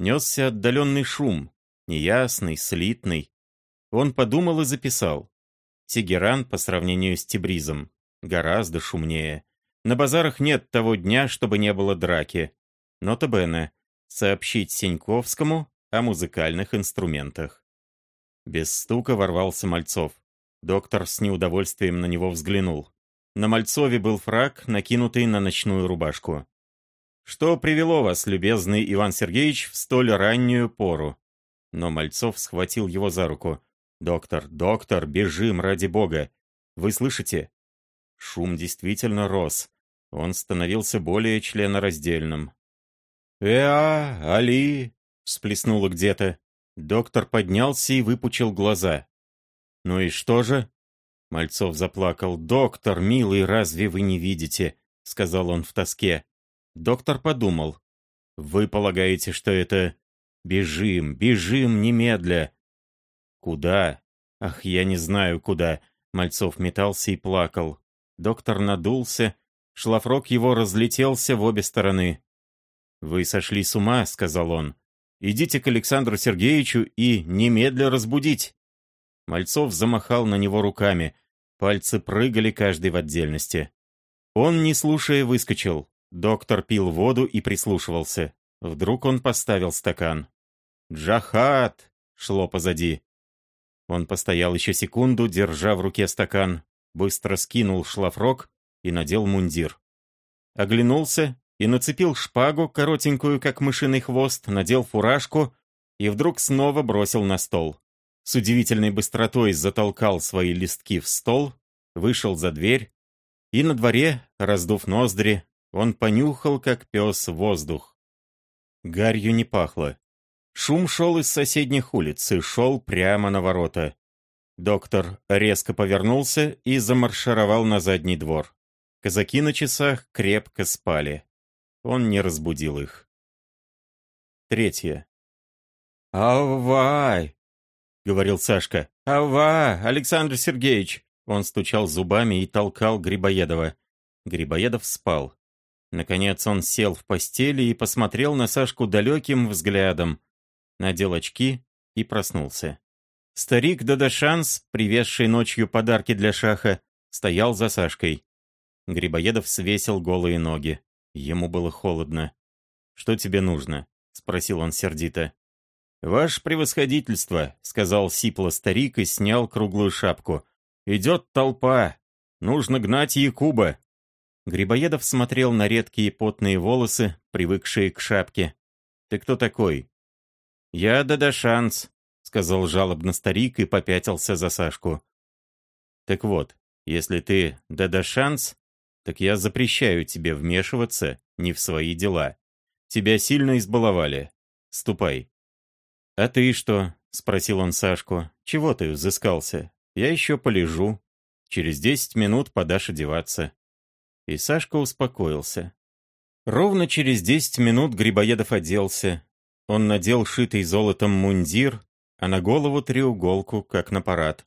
Несся отдаленный шум, неясный, слитный. Он подумал и записал. Тегеран по сравнению с Тибризом гораздо шумнее. На базарах нет того дня, чтобы не было драки. Нота Бене. Сообщить Сеньковскому о музыкальных инструментах. Без стука ворвался Мальцов. Доктор с неудовольствием на него взглянул. На Мальцове был фраг, накинутый на ночную рубашку. «Что привело вас, любезный Иван Сергеевич, в столь раннюю пору?» Но Мальцов схватил его за руку. «Доктор, доктор, бежим, ради бога! Вы слышите?» Шум действительно рос. Он становился более членораздельным. «Эа, Али!» — всплеснуло где-то. Доктор поднялся и выпучил глаза. «Ну и что же?» Мальцов заплакал. «Доктор, милый, разве вы не видите?» — сказал он в тоске. Доктор подумал. «Вы полагаете, что это...» «Бежим, бежим немедля!» «Куда?» «Ах, я не знаю, куда!» Мальцов метался и плакал. Доктор надулся. Шлафрок его разлетелся в обе стороны. «Вы сошли с ума», — сказал он. «Идите к Александру Сергеевичу и немедля разбудить». Мальцов замахал на него руками. Пальцы прыгали каждый в отдельности. Он, не слушая, выскочил. Доктор пил воду и прислушивался. Вдруг он поставил стакан. «Джахат!» — шло позади. Он постоял еще секунду, держа в руке стакан, быстро скинул шлафрок и надел мундир. Оглянулся и нацепил шпагу, коротенькую, как мышиный хвост, надел фуражку и вдруг снова бросил на стол. С удивительной быстротой затолкал свои листки в стол, вышел за дверь, и на дворе, раздув ноздри, он понюхал, как пес, воздух. Гарью не пахло. Шум шел из соседних улиц и шел прямо на ворота. Доктор резко повернулся и замаршировал на задний двор. Казаки на часах крепко спали. Он не разбудил их. Третье. «Авай!» — говорил Сашка. «Ава, Александр Сергеевич!» Он стучал зубами и толкал Грибоедова. Грибоедов спал. Наконец он сел в постели и посмотрел на Сашку далеким взглядом, надел очки и проснулся. Старик Дадашанс, привезший ночью подарки для Шаха, стоял за Сашкой. Грибоедов свесил голые ноги. Ему было холодно. «Что тебе нужно?» — спросил он сердито. «Ваше превосходительство», — сказал сипло старик и снял круглую шапку. «Идет толпа. Нужно гнать Якуба». Грибоедов смотрел на редкие потные волосы, привыкшие к шапке. «Ты кто такой?» «Я Дадашанс», сказал жалобно старик и попятился за Сашку. Так вот, если ты дадашанс, шанс, так я запрещаю тебе вмешиваться не в свои дела. Тебя сильно избаловали. Ступай. А ты что? спросил он Сашку. Чего ты взыскался? Я еще полежу. Через десять минут подашь одеваться. И Сашка успокоился. Ровно через десять минут Грибоедов оделся. Он надел шитый золотом мундир, а на голову треуголку, как на парад.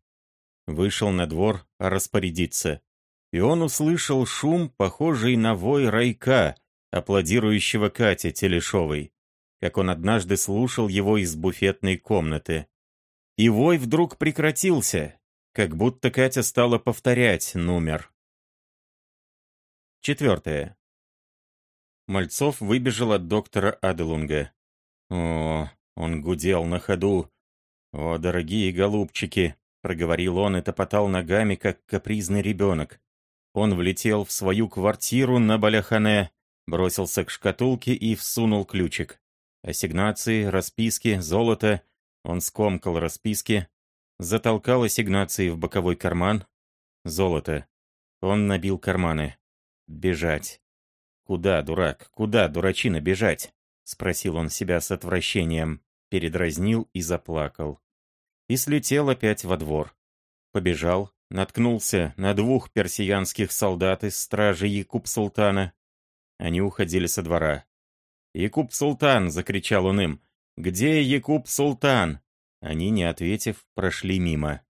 Вышел на двор распорядиться. И он услышал шум, похожий на вой райка, аплодирующего Кате Телешовой, как он однажды слушал его из буфетной комнаты. И вой вдруг прекратился, как будто Катя стала повторять номер. Четвертое. Мальцов выбежал от доктора Аделунга. О, он гудел на ходу, «О, дорогие голубчики!» — проговорил он и топотал ногами, как капризный ребенок. Он влетел в свою квартиру на Баляхане, бросился к шкатулке и всунул ключик. Ассигнации, расписки, золото. Он скомкал расписки, затолкал ассигнации в боковой карман. Золото. Он набил карманы. Бежать. Куда, дурак, куда, дурачина, бежать? Спросил он себя с отвращением передразнил и заплакал. И слетел опять во двор. Побежал, наткнулся на двух персиянских солдат из стражи Якуб-Султана. Они уходили со двора. «Якуб-Султан!» — закричал он им. «Где Якуб-Султан?» Они, не ответив, прошли мимо.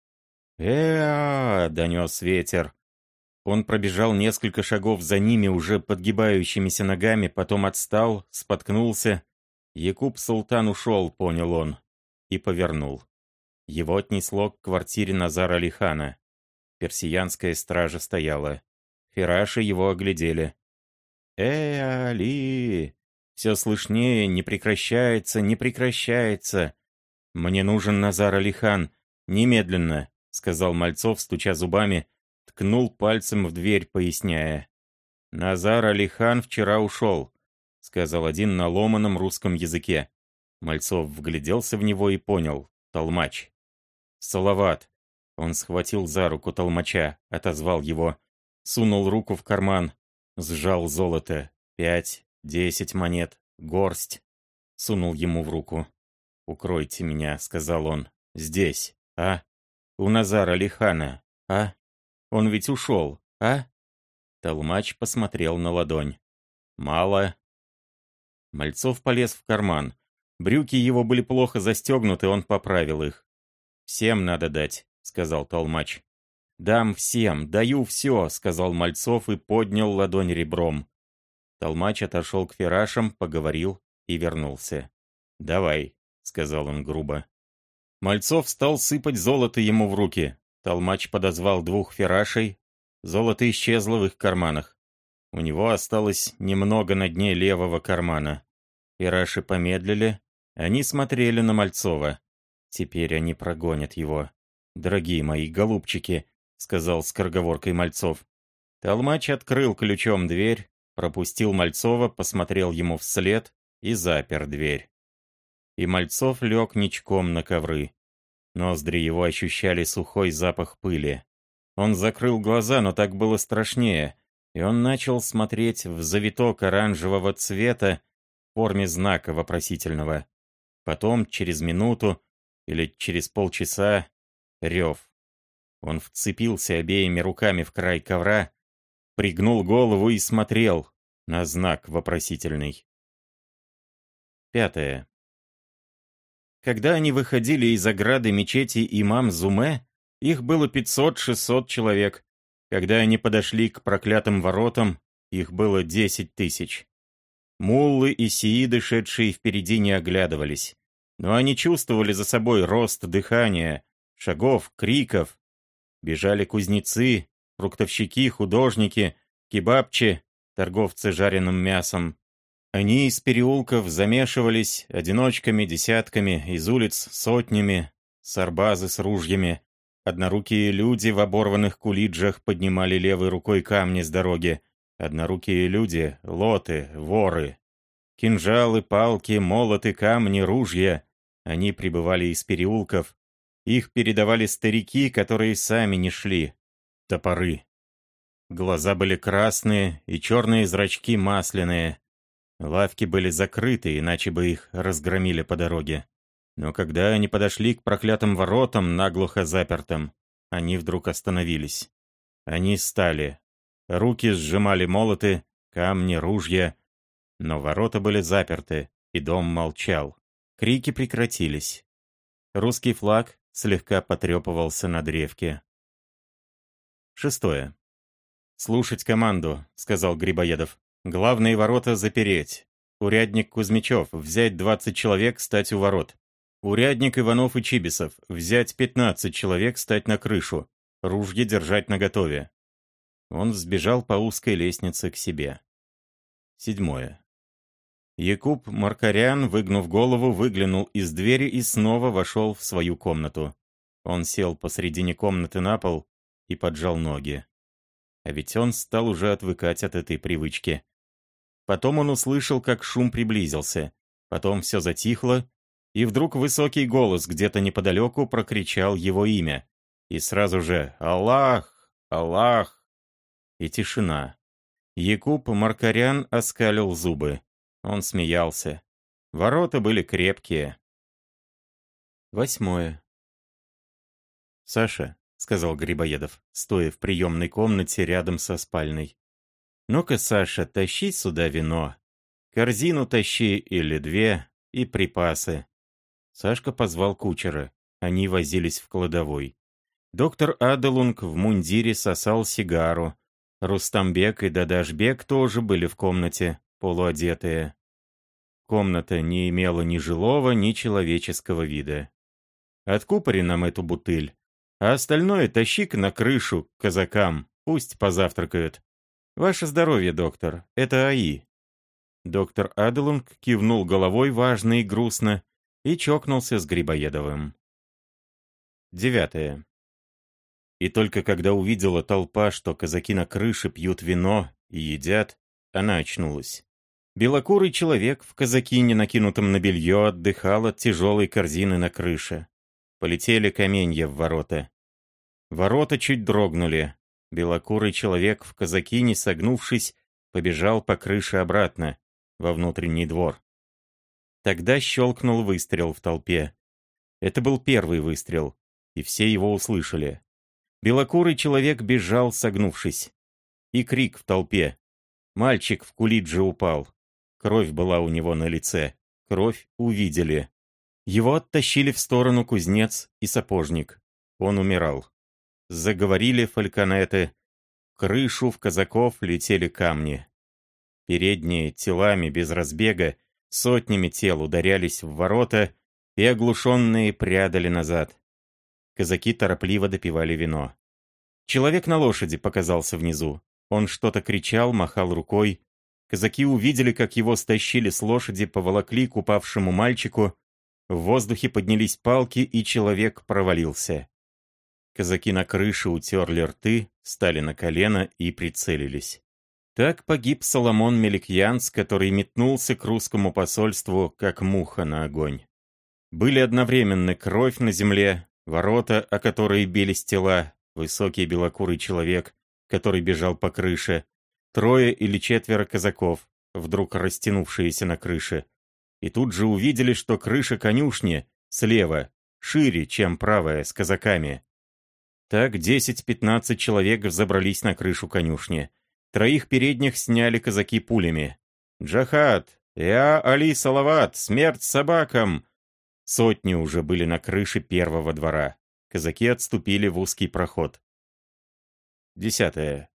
э донес ветер. Он пробежал несколько шагов за ними, уже подгибающимися ногами, потом отстал, споткнулся, Якуб Султан ушел, понял он, и повернул. Его отнесло к квартире Назара Алихана. Персиянская стража стояла. Фераши его оглядели. «Э, Али!» Все слышнее, не прекращается, не прекращается. «Мне нужен Назар Алихан. Немедленно», — сказал Мальцов, стуча зубами, ткнул пальцем в дверь, поясняя. «Назар Алихан вчера ушел сказал один на ломаном русском языке. Мальцов вгляделся в него и понял. Толмач. Салават. Он схватил за руку толмача, отозвал его. Сунул руку в карман. Сжал золото. Пять, десять монет. Горсть. Сунул ему в руку. «Укройте меня», — сказал он. «Здесь, а? У Назара Лихана, а? Он ведь ушел, а?» Толмач посмотрел на ладонь. «Мало, Мальцов полез в карман. Брюки его были плохо застегнуты, он поправил их. «Всем надо дать», — сказал Толмач. «Дам всем, даю все», — сказал Мальцов и поднял ладонь ребром. Толмач отошел к ферашам, поговорил и вернулся. «Давай», — сказал он грубо. Мальцов стал сыпать золото ему в руки. Толмач подозвал двух ферашей. Золото исчезло в их карманах. У него осталось немного на дне левого кармана. Ираши помедлили. Они смотрели на Мальцова. Теперь они прогонят его. «Дорогие мои голубчики», — сказал с корговоркой Мальцов. Толмач открыл ключом дверь, пропустил Мальцова, посмотрел ему вслед и запер дверь. И Мальцов лег ничком на ковры. Ноздри его ощущали сухой запах пыли. Он закрыл глаза, но так было страшнее, и он начал смотреть в завиток оранжевого цвета, форме знака вопросительного. Потом, через минуту или через полчаса, рев. Он вцепился обеими руками в край ковра, пригнул голову и смотрел на знак вопросительный. Пятое. Когда они выходили из ограды мечети имам Зуме, их было 500-600 человек. Когда они подошли к проклятым воротам, их было 10 тысяч. Муллы и сииды, шедшие впереди, не оглядывались. Но они чувствовали за собой рост дыхания, шагов, криков. Бежали кузнецы, фруктовщики, художники, кебабчи, торговцы жареным мясом. Они из переулков замешивались одиночками, десятками, из улиц сотнями, сарбазы с ружьями. Однорукие люди в оборванных кулиджах поднимали левой рукой камни с дороги. Однорукие люди — лоты, воры. Кинжалы, палки, молоты, камни, ружья. Они прибывали из переулков. Их передавали старики, которые сами не шли. Топоры. Глаза были красные и черные зрачки масляные. Лавки были закрыты, иначе бы их разгромили по дороге. Но когда они подошли к проклятым воротам, наглухо запертым, они вдруг остановились. Они стали. Руки сжимали молоты, камни, ружья. Но ворота были заперты, и дом молчал. Крики прекратились. Русский флаг слегка потрепывался на древке. Шестое. «Слушать команду», — сказал Грибоедов. Главные ворота запереть. Урядник Кузьмичев взять 20 человек, стать у ворот. Урядник Иванов и Чибисов взять 15 человек, стать на крышу. Ружье держать наготове. Он сбежал по узкой лестнице к себе. Седьмое. Якуб Маркарян, выгнув голову, выглянул из двери и снова вошел в свою комнату. Он сел посредине комнаты на пол и поджал ноги. А ведь он стал уже отвыкать от этой привычки. Потом он услышал, как шум приблизился. Потом все затихло, и вдруг высокий голос где-то неподалеку прокричал его имя. И сразу же «Аллах! Аллах!» И тишина. Якуб Маркарян оскалил зубы. Он смеялся. Ворота были крепкие. Восьмое. «Саша», — сказал Грибоедов, стоя в приемной комнате рядом со спальной. «Ну-ка, Саша, тащи сюда вино. Корзину тащи или две, и припасы». Сашка позвал кучера. Они возились в кладовой. Доктор Аделунг в мундире сосал сигару. Рустамбек и Дадашбек тоже были в комнате, полуодетые. Комната не имела ни жилого, ни человеческого вида. «Откупори нам эту бутыль, а остальное тащи-ка на крышу, к казакам, пусть позавтракают. «Ваше здоровье, доктор. Это АИ». Доктор Аделунг кивнул головой важно и грустно и чокнулся с Грибоедовым. Девятое. И только когда увидела толпа, что казаки на крыше пьют вино и едят, она очнулась. Белокурый человек в казакине, накинутом на белье, отдыхал от тяжелой корзины на крыше. Полетели каменья в ворота. Ворота чуть дрогнули, Белокурый человек в казакине, согнувшись, побежал по крыше обратно, во внутренний двор. Тогда щелкнул выстрел в толпе. Это был первый выстрел, и все его услышали. Белокурый человек бежал, согнувшись. И крик в толпе. Мальчик в кулидже упал. Кровь была у него на лице. Кровь увидели. Его оттащили в сторону кузнец и сапожник. Он умирал. Заговорили фальконеты. Крышу в казаков летели камни. Передние, телами без разбега, сотнями тел ударялись в ворота, и оглушенные прядали назад. Казаки торопливо допивали вино. Человек на лошади показался внизу. Он что-то кричал, махал рукой. Казаки увидели, как его стащили с лошади, поволокли к упавшему мальчику. В воздухе поднялись палки, и человек провалился. Казаки на крыше утерли рты, стали на колено и прицелились. Так погиб Соломон Меликьянс, который метнулся к русскому посольству, как муха на огонь. Были одновременно кровь на земле, ворота, о которые бились тела, высокий белокурый человек, который бежал по крыше, трое или четверо казаков, вдруг растянувшиеся на крыше. И тут же увидели, что крыша конюшни слева, шире, чем правая, с казаками. Так 10-15 человек взобрались на крышу конюшни. Троих передних сняли казаки пулями. «Джахат! Я Али Салават! Смерть собакам!» Сотни уже были на крыше первого двора. Казаки отступили в узкий проход. Десятое.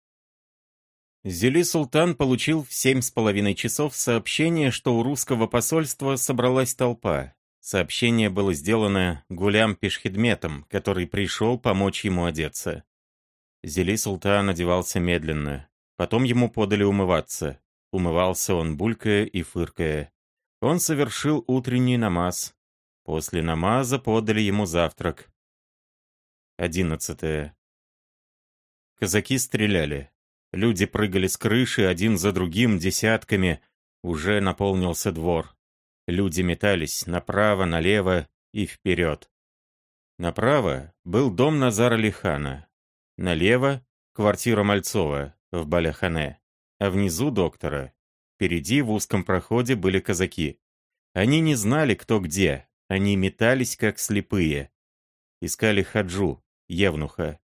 Зели Султан получил в семь с половиной часов сообщение, что у русского посольства собралась толпа. Сообщение было сделано Гулям Пешхидметом, который пришел помочь ему одеться. Зели Султан одевался медленно. Потом ему подали умываться. Умывался он, булькая и фыркая. Он совершил утренний намаз. После намаза подали ему завтрак. Одиннадцатое. Казаки стреляли. Люди прыгали с крыши один за другим десятками. Уже наполнился двор. Люди метались направо, налево и вперед. Направо был дом Назара Лихана. Налево — квартира Мальцова в Баляхане. А внизу доктора. Впереди в узком проходе были казаки. Они не знали, кто где. Они метались, как слепые. Искали Хаджу, Евнуха.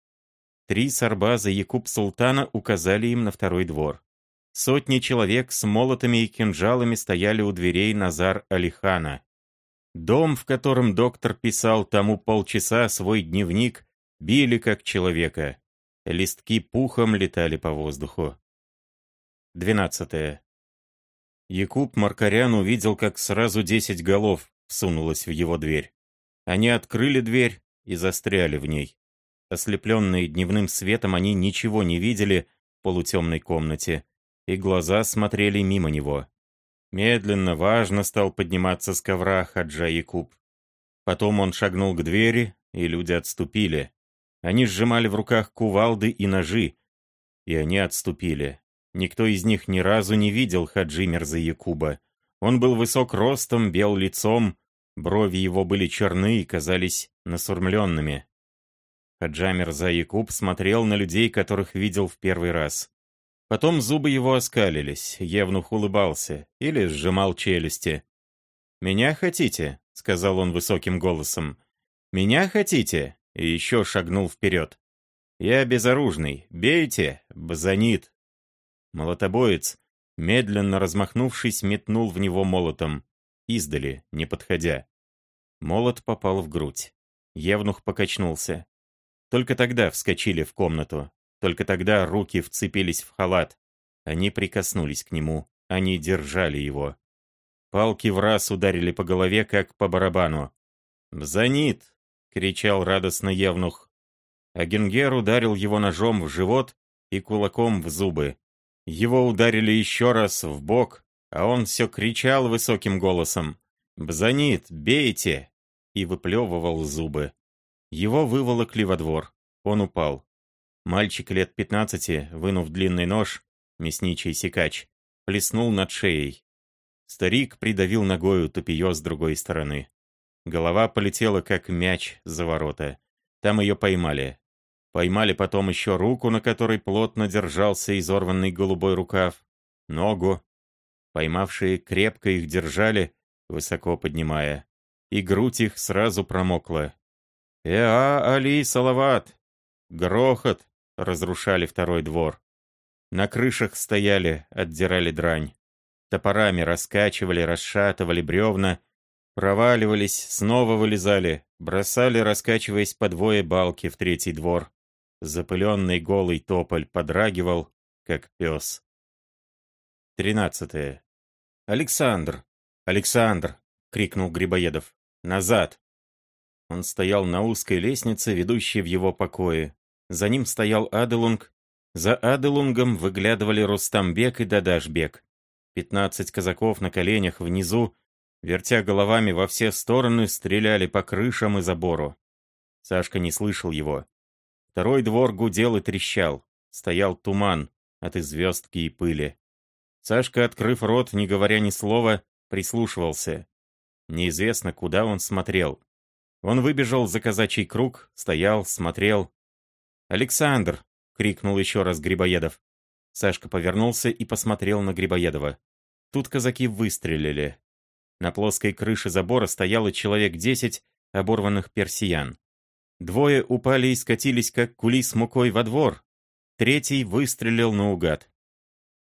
Три сарбаза Якуб Султана указали им на второй двор. Сотни человек с молотами и кинжалами стояли у дверей Назар Алихана. Дом, в котором доктор писал тому полчаса свой дневник, били как человека. Листки пухом летали по воздуху. 12. Якуб Маркарян увидел, как сразу десять голов всунулось в его дверь. Они открыли дверь и застряли в ней. Ослепленные дневным светом, они ничего не видели в полутемной комнате, и глаза смотрели мимо него. Медленно, важно стал подниматься с ковра Хаджа Якуб. Потом он шагнул к двери, и люди отступили. Они сжимали в руках кувалды и ножи, и они отступили. Никто из них ни разу не видел Хаджи Мерза Якуба. Он был высок ростом, бел лицом, брови его были черны и казались насурмленными. Хаджамер Заякуб смотрел на людей, которых видел в первый раз. Потом зубы его оскалились, Евнух улыбался или сжимал челюсти. «Меня хотите?» — сказал он высоким голосом. «Меня хотите?» — и еще шагнул вперед. «Я безоружный. Бейте, базанит!» Молотобоец, медленно размахнувшись, метнул в него молотом. Издали, не подходя. Молот попал в грудь. Евнух покачнулся. Только тогда вскочили в комнату. Только тогда руки вцепились в халат. Они прикоснулись к нему. Они держали его. Палки в раз ударили по голове, как по барабану. «Бзанит!» — кричал радостно Евнух. А Генгер ударил его ножом в живот и кулаком в зубы. Его ударили еще раз в бок, а он все кричал высоким голосом «Бзанит, бейте!» и выплевывал зубы. Его выволокли во двор. Он упал. Мальчик лет пятнадцати, вынув длинный нож, мясничий секач, плеснул над шеей. Старик придавил ногою тупие с другой стороны. Голова полетела, как мяч, за ворота. Там ее поймали. Поймали потом еще руку, на которой плотно держался изорванный голубой рукав, ногу. Поймавшие крепко их держали, высоко поднимая. И грудь их сразу промокла. «Эа, Али, Салават!» Грохот разрушали второй двор. На крышах стояли, отдирали дрань. Топорами раскачивали, расшатывали бревна, проваливались, снова вылезали, бросали, раскачиваясь по двое балки в третий двор. Запыленный голый тополь подрагивал, как пес. Тринадцатое. «Александр! Александр!» — крикнул Грибоедов. «Назад!» Он стоял на узкой лестнице, ведущей в его покое. За ним стоял Аделунг. За Аделунгом выглядывали Рустамбек и Дадашбек. Пятнадцать казаков на коленях внизу, вертя головами во все стороны, стреляли по крышам и забору. Сашка не слышал его. Второй двор гудел и трещал. Стоял туман от известки и пыли. Сашка, открыв рот, не говоря ни слова, прислушивался. Неизвестно, куда он смотрел. Он выбежал за казачий круг, стоял, смотрел. «Александр!» — крикнул еще раз Грибоедов. Сашка повернулся и посмотрел на Грибоедова. Тут казаки выстрелили. На плоской крыше забора стояло человек десять оборванных персиян. Двое упали и скатились, как кули с мукой во двор. Третий выстрелил наугад.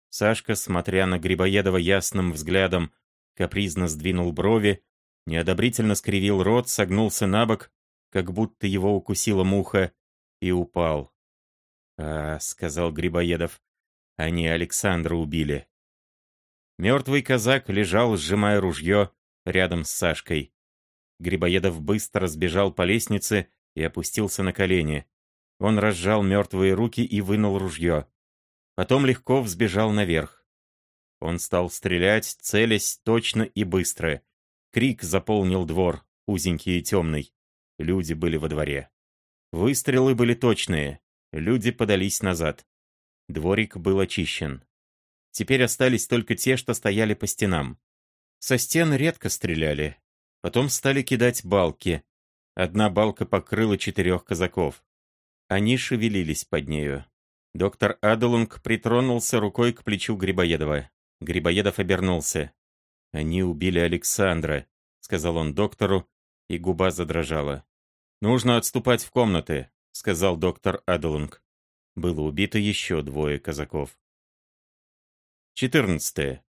Сашка, смотря на Грибоедова ясным взглядом, капризно сдвинул брови, неодобрительно скривил рот, согнулся на бок, как будто его укусила муха, и упал. «А», — сказал Грибоедов, — «они Александра убили». Мертвый казак лежал, сжимая ружье, рядом с Сашкой. Грибоедов быстро сбежал по лестнице и опустился на колени. Он разжал мертвые руки и вынул ружье. Потом легко взбежал наверх. Он стал стрелять, целясь точно и быстро. Крик заполнил двор, узенький и темный. Люди были во дворе. Выстрелы были точные. Люди подались назад. Дворик был очищен. Теперь остались только те, что стояли по стенам. Со стен редко стреляли. Потом стали кидать балки. Одна балка покрыла четырех казаков. Они шевелились под нею. Доктор Аделунг притронулся рукой к плечу Грибоедова. Грибоедов обернулся. «Они убили Александра», — сказал он доктору, и губа задрожала. «Нужно отступать в комнаты», — сказал доктор Аделунг. Было убито еще двое казаков. 14.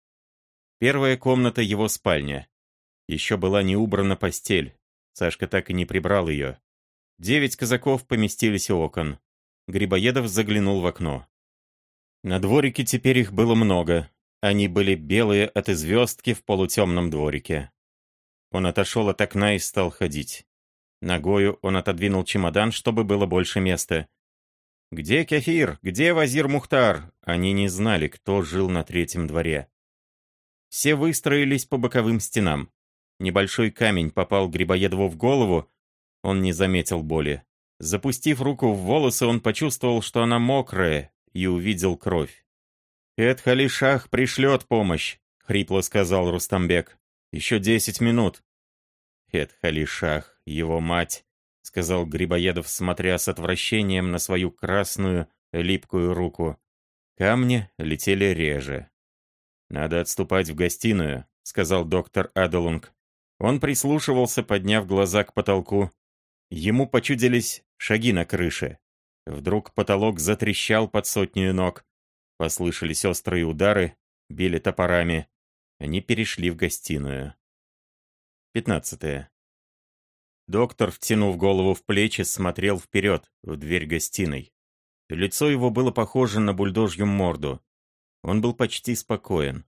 Первая комната его спальня. Еще была не убрана постель. Сашка так и не прибрал ее. Девять казаков поместились у окон. Грибоедов заглянул в окно. На дворике теперь их было много. Они были белые от известки в полутемном дворике. Он отошел от окна и стал ходить. Ногою он отодвинул чемодан, чтобы было больше места. «Где Кефир? Где Вазир Мухтар?» Они не знали, кто жил на третьем дворе. Все выстроились по боковым стенам. Небольшой камень попал Грибоедову в голову, он не заметил боли. Запустив руку в волосы, он почувствовал, что она мокрая, и увидел кровь. «Эд Халишах пришлет помощь», — хрипло сказал Рустамбек. «Еще десять минут». «Эд Халишах, его мать», — сказал Грибоедов, смотря с отвращением на свою красную, липкую руку. Камни летели реже. «Надо отступать в гостиную», — сказал доктор Аделунг. Он прислушивался, подняв глаза к потолку. Ему почудились шаги на крыше. Вдруг потолок затрещал под сотню ног. Послышались острые удары, били топорами. Они перешли в гостиную. 15. Доктор, втянув голову в плечи, смотрел вперед, в дверь гостиной. Лицо его было похоже на бульдожью морду. Он был почти спокоен.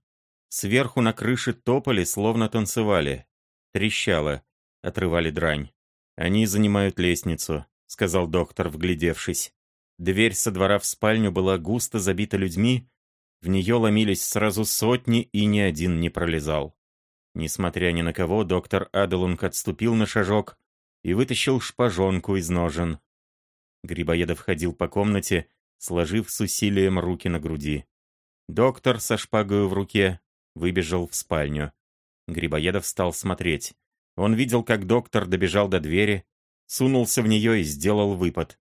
Сверху на крыше топали, словно танцевали. Трещало, отрывали дрань. «Они занимают лестницу», — сказал доктор, вглядевшись. Дверь со двора в спальню была густо забита людьми, в нее ломились сразу сотни, и ни один не пролезал. Несмотря ни на кого, доктор Аделунг отступил на шажок, и вытащил шпажонку из ножен. Грибоедов ходил по комнате, сложив с усилием руки на груди. Доктор со шпагой в руке выбежал в спальню. Грибоедов стал смотреть. Он видел, как доктор добежал до двери, сунулся в нее и сделал выпад.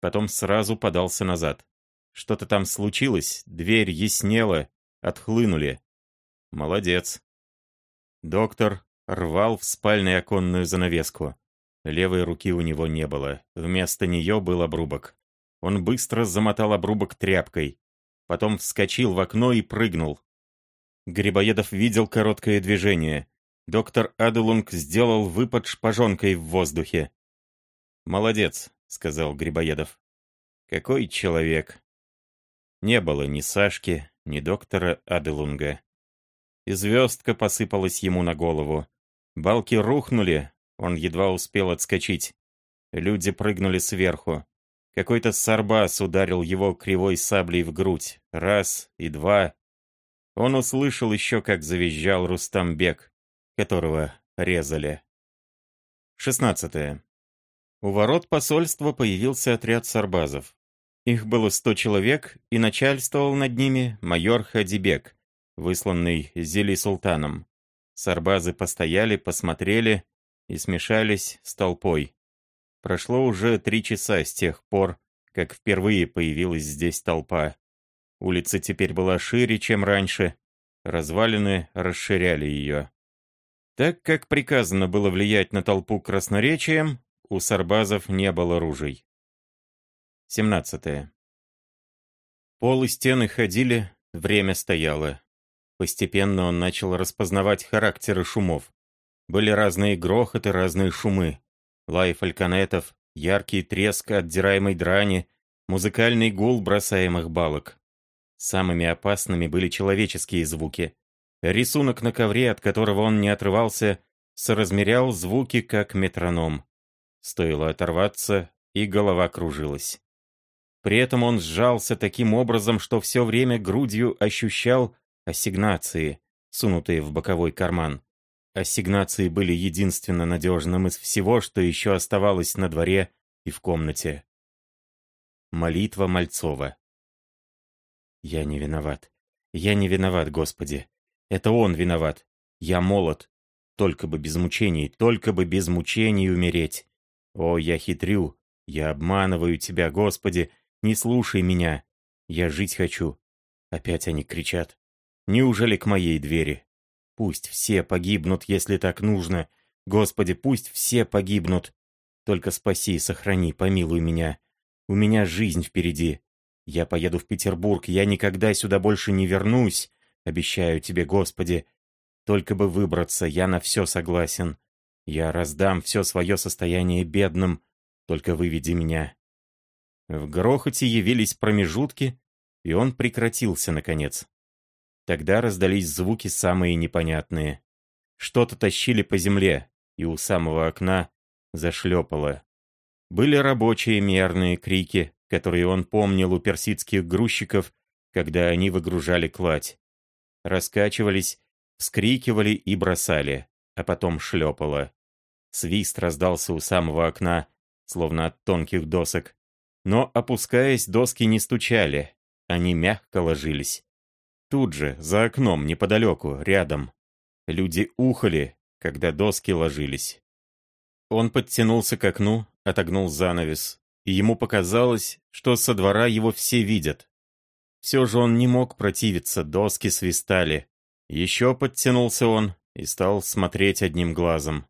Потом сразу подался назад. Что-то там случилось, дверь яснела, отхлынули. Молодец. Доктор рвал в спальной оконную занавеску. Левой руки у него не было. Вместо нее был обрубок. Он быстро замотал обрубок тряпкой. Потом вскочил в окно и прыгнул. Грибоедов видел короткое движение. Доктор Аделунг сделал выпад шпажонкой в воздухе. «Молодец», — сказал Грибоедов. «Какой человек!» Не было ни Сашки, ни доктора Аделунга. И звездка посыпалась ему на голову. Балки рухнули, он едва успел отскочить. Люди прыгнули сверху. Какой-то сарбас ударил его кривой саблей в грудь. Раз и два. Он услышал еще, как завизжал Рустамбек, которого резали. 16. У ворот посольства появился отряд сарбазов. Их было сто человек, и начальствовал над ними майор Хадибек, высланный Зели Султаном. Сарбазы постояли, посмотрели, и смешались с толпой. Прошло уже три часа с тех пор, как впервые появилась здесь толпа. Улица теперь была шире, чем раньше. Развалины расширяли ее. Так как приказано было влиять на толпу красноречием, у сарбазов не было ружей. 17. Пол и стены ходили, время стояло. Постепенно он начал распознавать характеры шумов. Были разные грохоты, разные шумы. Лай фальконетов, яркий треск отдираемой драни, музыкальный гул бросаемых балок. Самыми опасными были человеческие звуки. Рисунок на ковре, от которого он не отрывался, соразмерял звуки как метроном. Стоило оторваться, и голова кружилась. При этом он сжался таким образом, что все время грудью ощущал ассигнации, сунутые в боковой карман. Ассигнации были единственно надежным из всего, что еще оставалось на дворе и в комнате. Молитва Мальцова. «Я не виноват. Я не виноват, Господи. Это Он виноват. Я молод. Только бы без мучений, только бы без мучений умереть. О, я хитрю. Я обманываю Тебя, Господи. Не слушай меня. Я жить хочу». Опять они кричат. «Неужели к моей двери?» Пусть все погибнут, если так нужно. Господи, пусть все погибнут. Только спаси, сохрани, помилуй меня. У меня жизнь впереди. Я поеду в Петербург, я никогда сюда больше не вернусь. Обещаю тебе, Господи. Только бы выбраться, я на все согласен. Я раздам все свое состояние бедным. Только выведи меня. В грохоте явились промежутки, и он прекратился, наконец. Тогда раздались звуки самые непонятные. Что-то тащили по земле, и у самого окна зашлепало. Были рабочие мерные крики, которые он помнил у персидских грузчиков, когда они выгружали кладь. Раскачивались, вскрикивали и бросали, а потом шлепало. Свист раздался у самого окна, словно от тонких досок. Но, опускаясь, доски не стучали, они мягко ложились. Тут же, за окном, неподалеку, рядом. Люди ухали, когда доски ложились. Он подтянулся к окну, отогнул занавес, и ему показалось, что со двора его все видят. Все же он не мог противиться, доски свистали. Еще подтянулся он и стал смотреть одним глазом.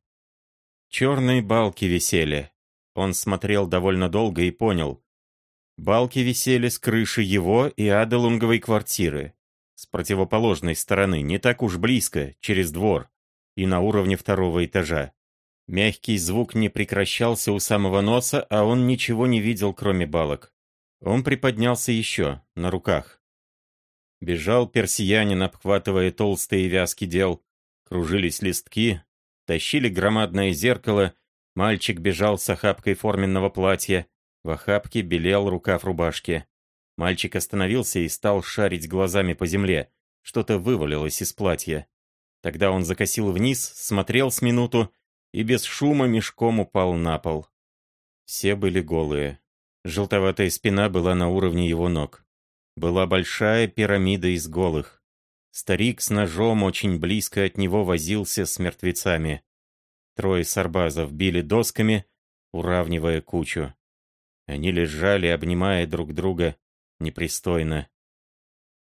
Черные балки висели. Он смотрел довольно долго и понял. Балки висели с крыши его и Аделунговой квартиры с противоположной стороны, не так уж близко, через двор, и на уровне второго этажа. Мягкий звук не прекращался у самого носа, а он ничего не видел, кроме балок. Он приподнялся еще, на руках. Бежал персиянин, обхватывая толстые вязки дел. Кружились листки, тащили громадное зеркало, мальчик бежал с охапкой форменного платья, в охапке белел рукав рубашки. Мальчик остановился и стал шарить глазами по земле. Что-то вывалилось из платья. Тогда он закосил вниз, смотрел с минуту и без шума мешком упал на пол. Все были голые. Желтоватая спина была на уровне его ног. Была большая пирамида из голых. Старик с ножом очень близко от него возился с мертвецами. Трое сарбазов били досками, уравнивая кучу. Они лежали, обнимая друг друга, непристойно.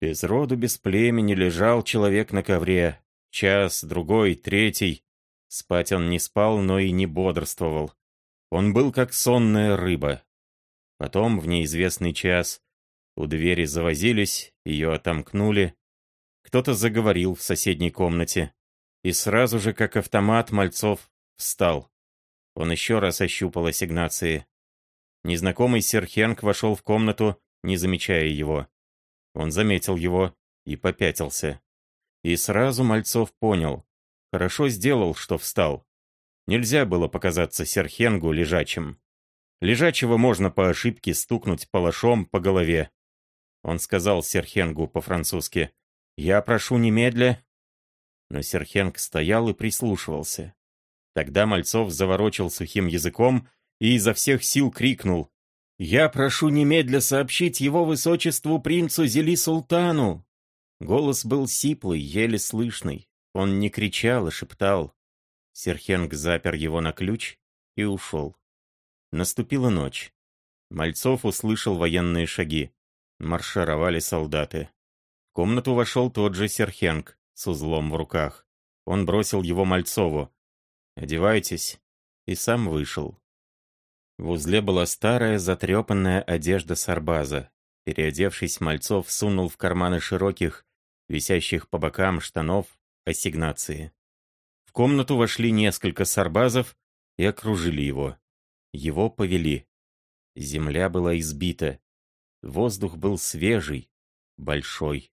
Без роду, без племени лежал человек на ковре. Час, другой, третий. Спать он не спал, но и не бодрствовал. Он был как сонная рыба. Потом, в неизвестный час, у двери завозились, ее отомкнули. Кто-то заговорил в соседней комнате. И сразу же, как автомат, Мальцов встал. Он еще раз ощупал ассигнации. Незнакомый Серхенк вошел в комнату, не замечая его. Он заметил его и попятился. И сразу Мальцов понял. Хорошо сделал, что встал. Нельзя было показаться Серхенгу лежачим. Лежачего можно по ошибке стукнуть палашом по голове. Он сказал Серхенгу по-французски «Я прошу немедля». Но Серхенг стоял и прислушивался. Тогда Мальцов заворочил сухим языком и изо всех сил крикнул «Я прошу немедля сообщить его высочеству принцу Зели-Султану!» Голос был сиплый, еле слышный. Он не кричал и шептал. Серхенг запер его на ключ и ушел. Наступила ночь. Мальцов услышал военные шаги. Маршировали солдаты. В комнату вошел тот же Серхенг с узлом в руках. Он бросил его Мальцову. «Одевайтесь». И сам вышел. В узле была старая затрепанная одежда сарбаза. Переодевшись, Мальцов сунул в карманы широких, висящих по бокам штанов, ассигнации. В комнату вошли несколько сарбазов и окружили его. Его повели. Земля была избита. Воздух был свежий, большой.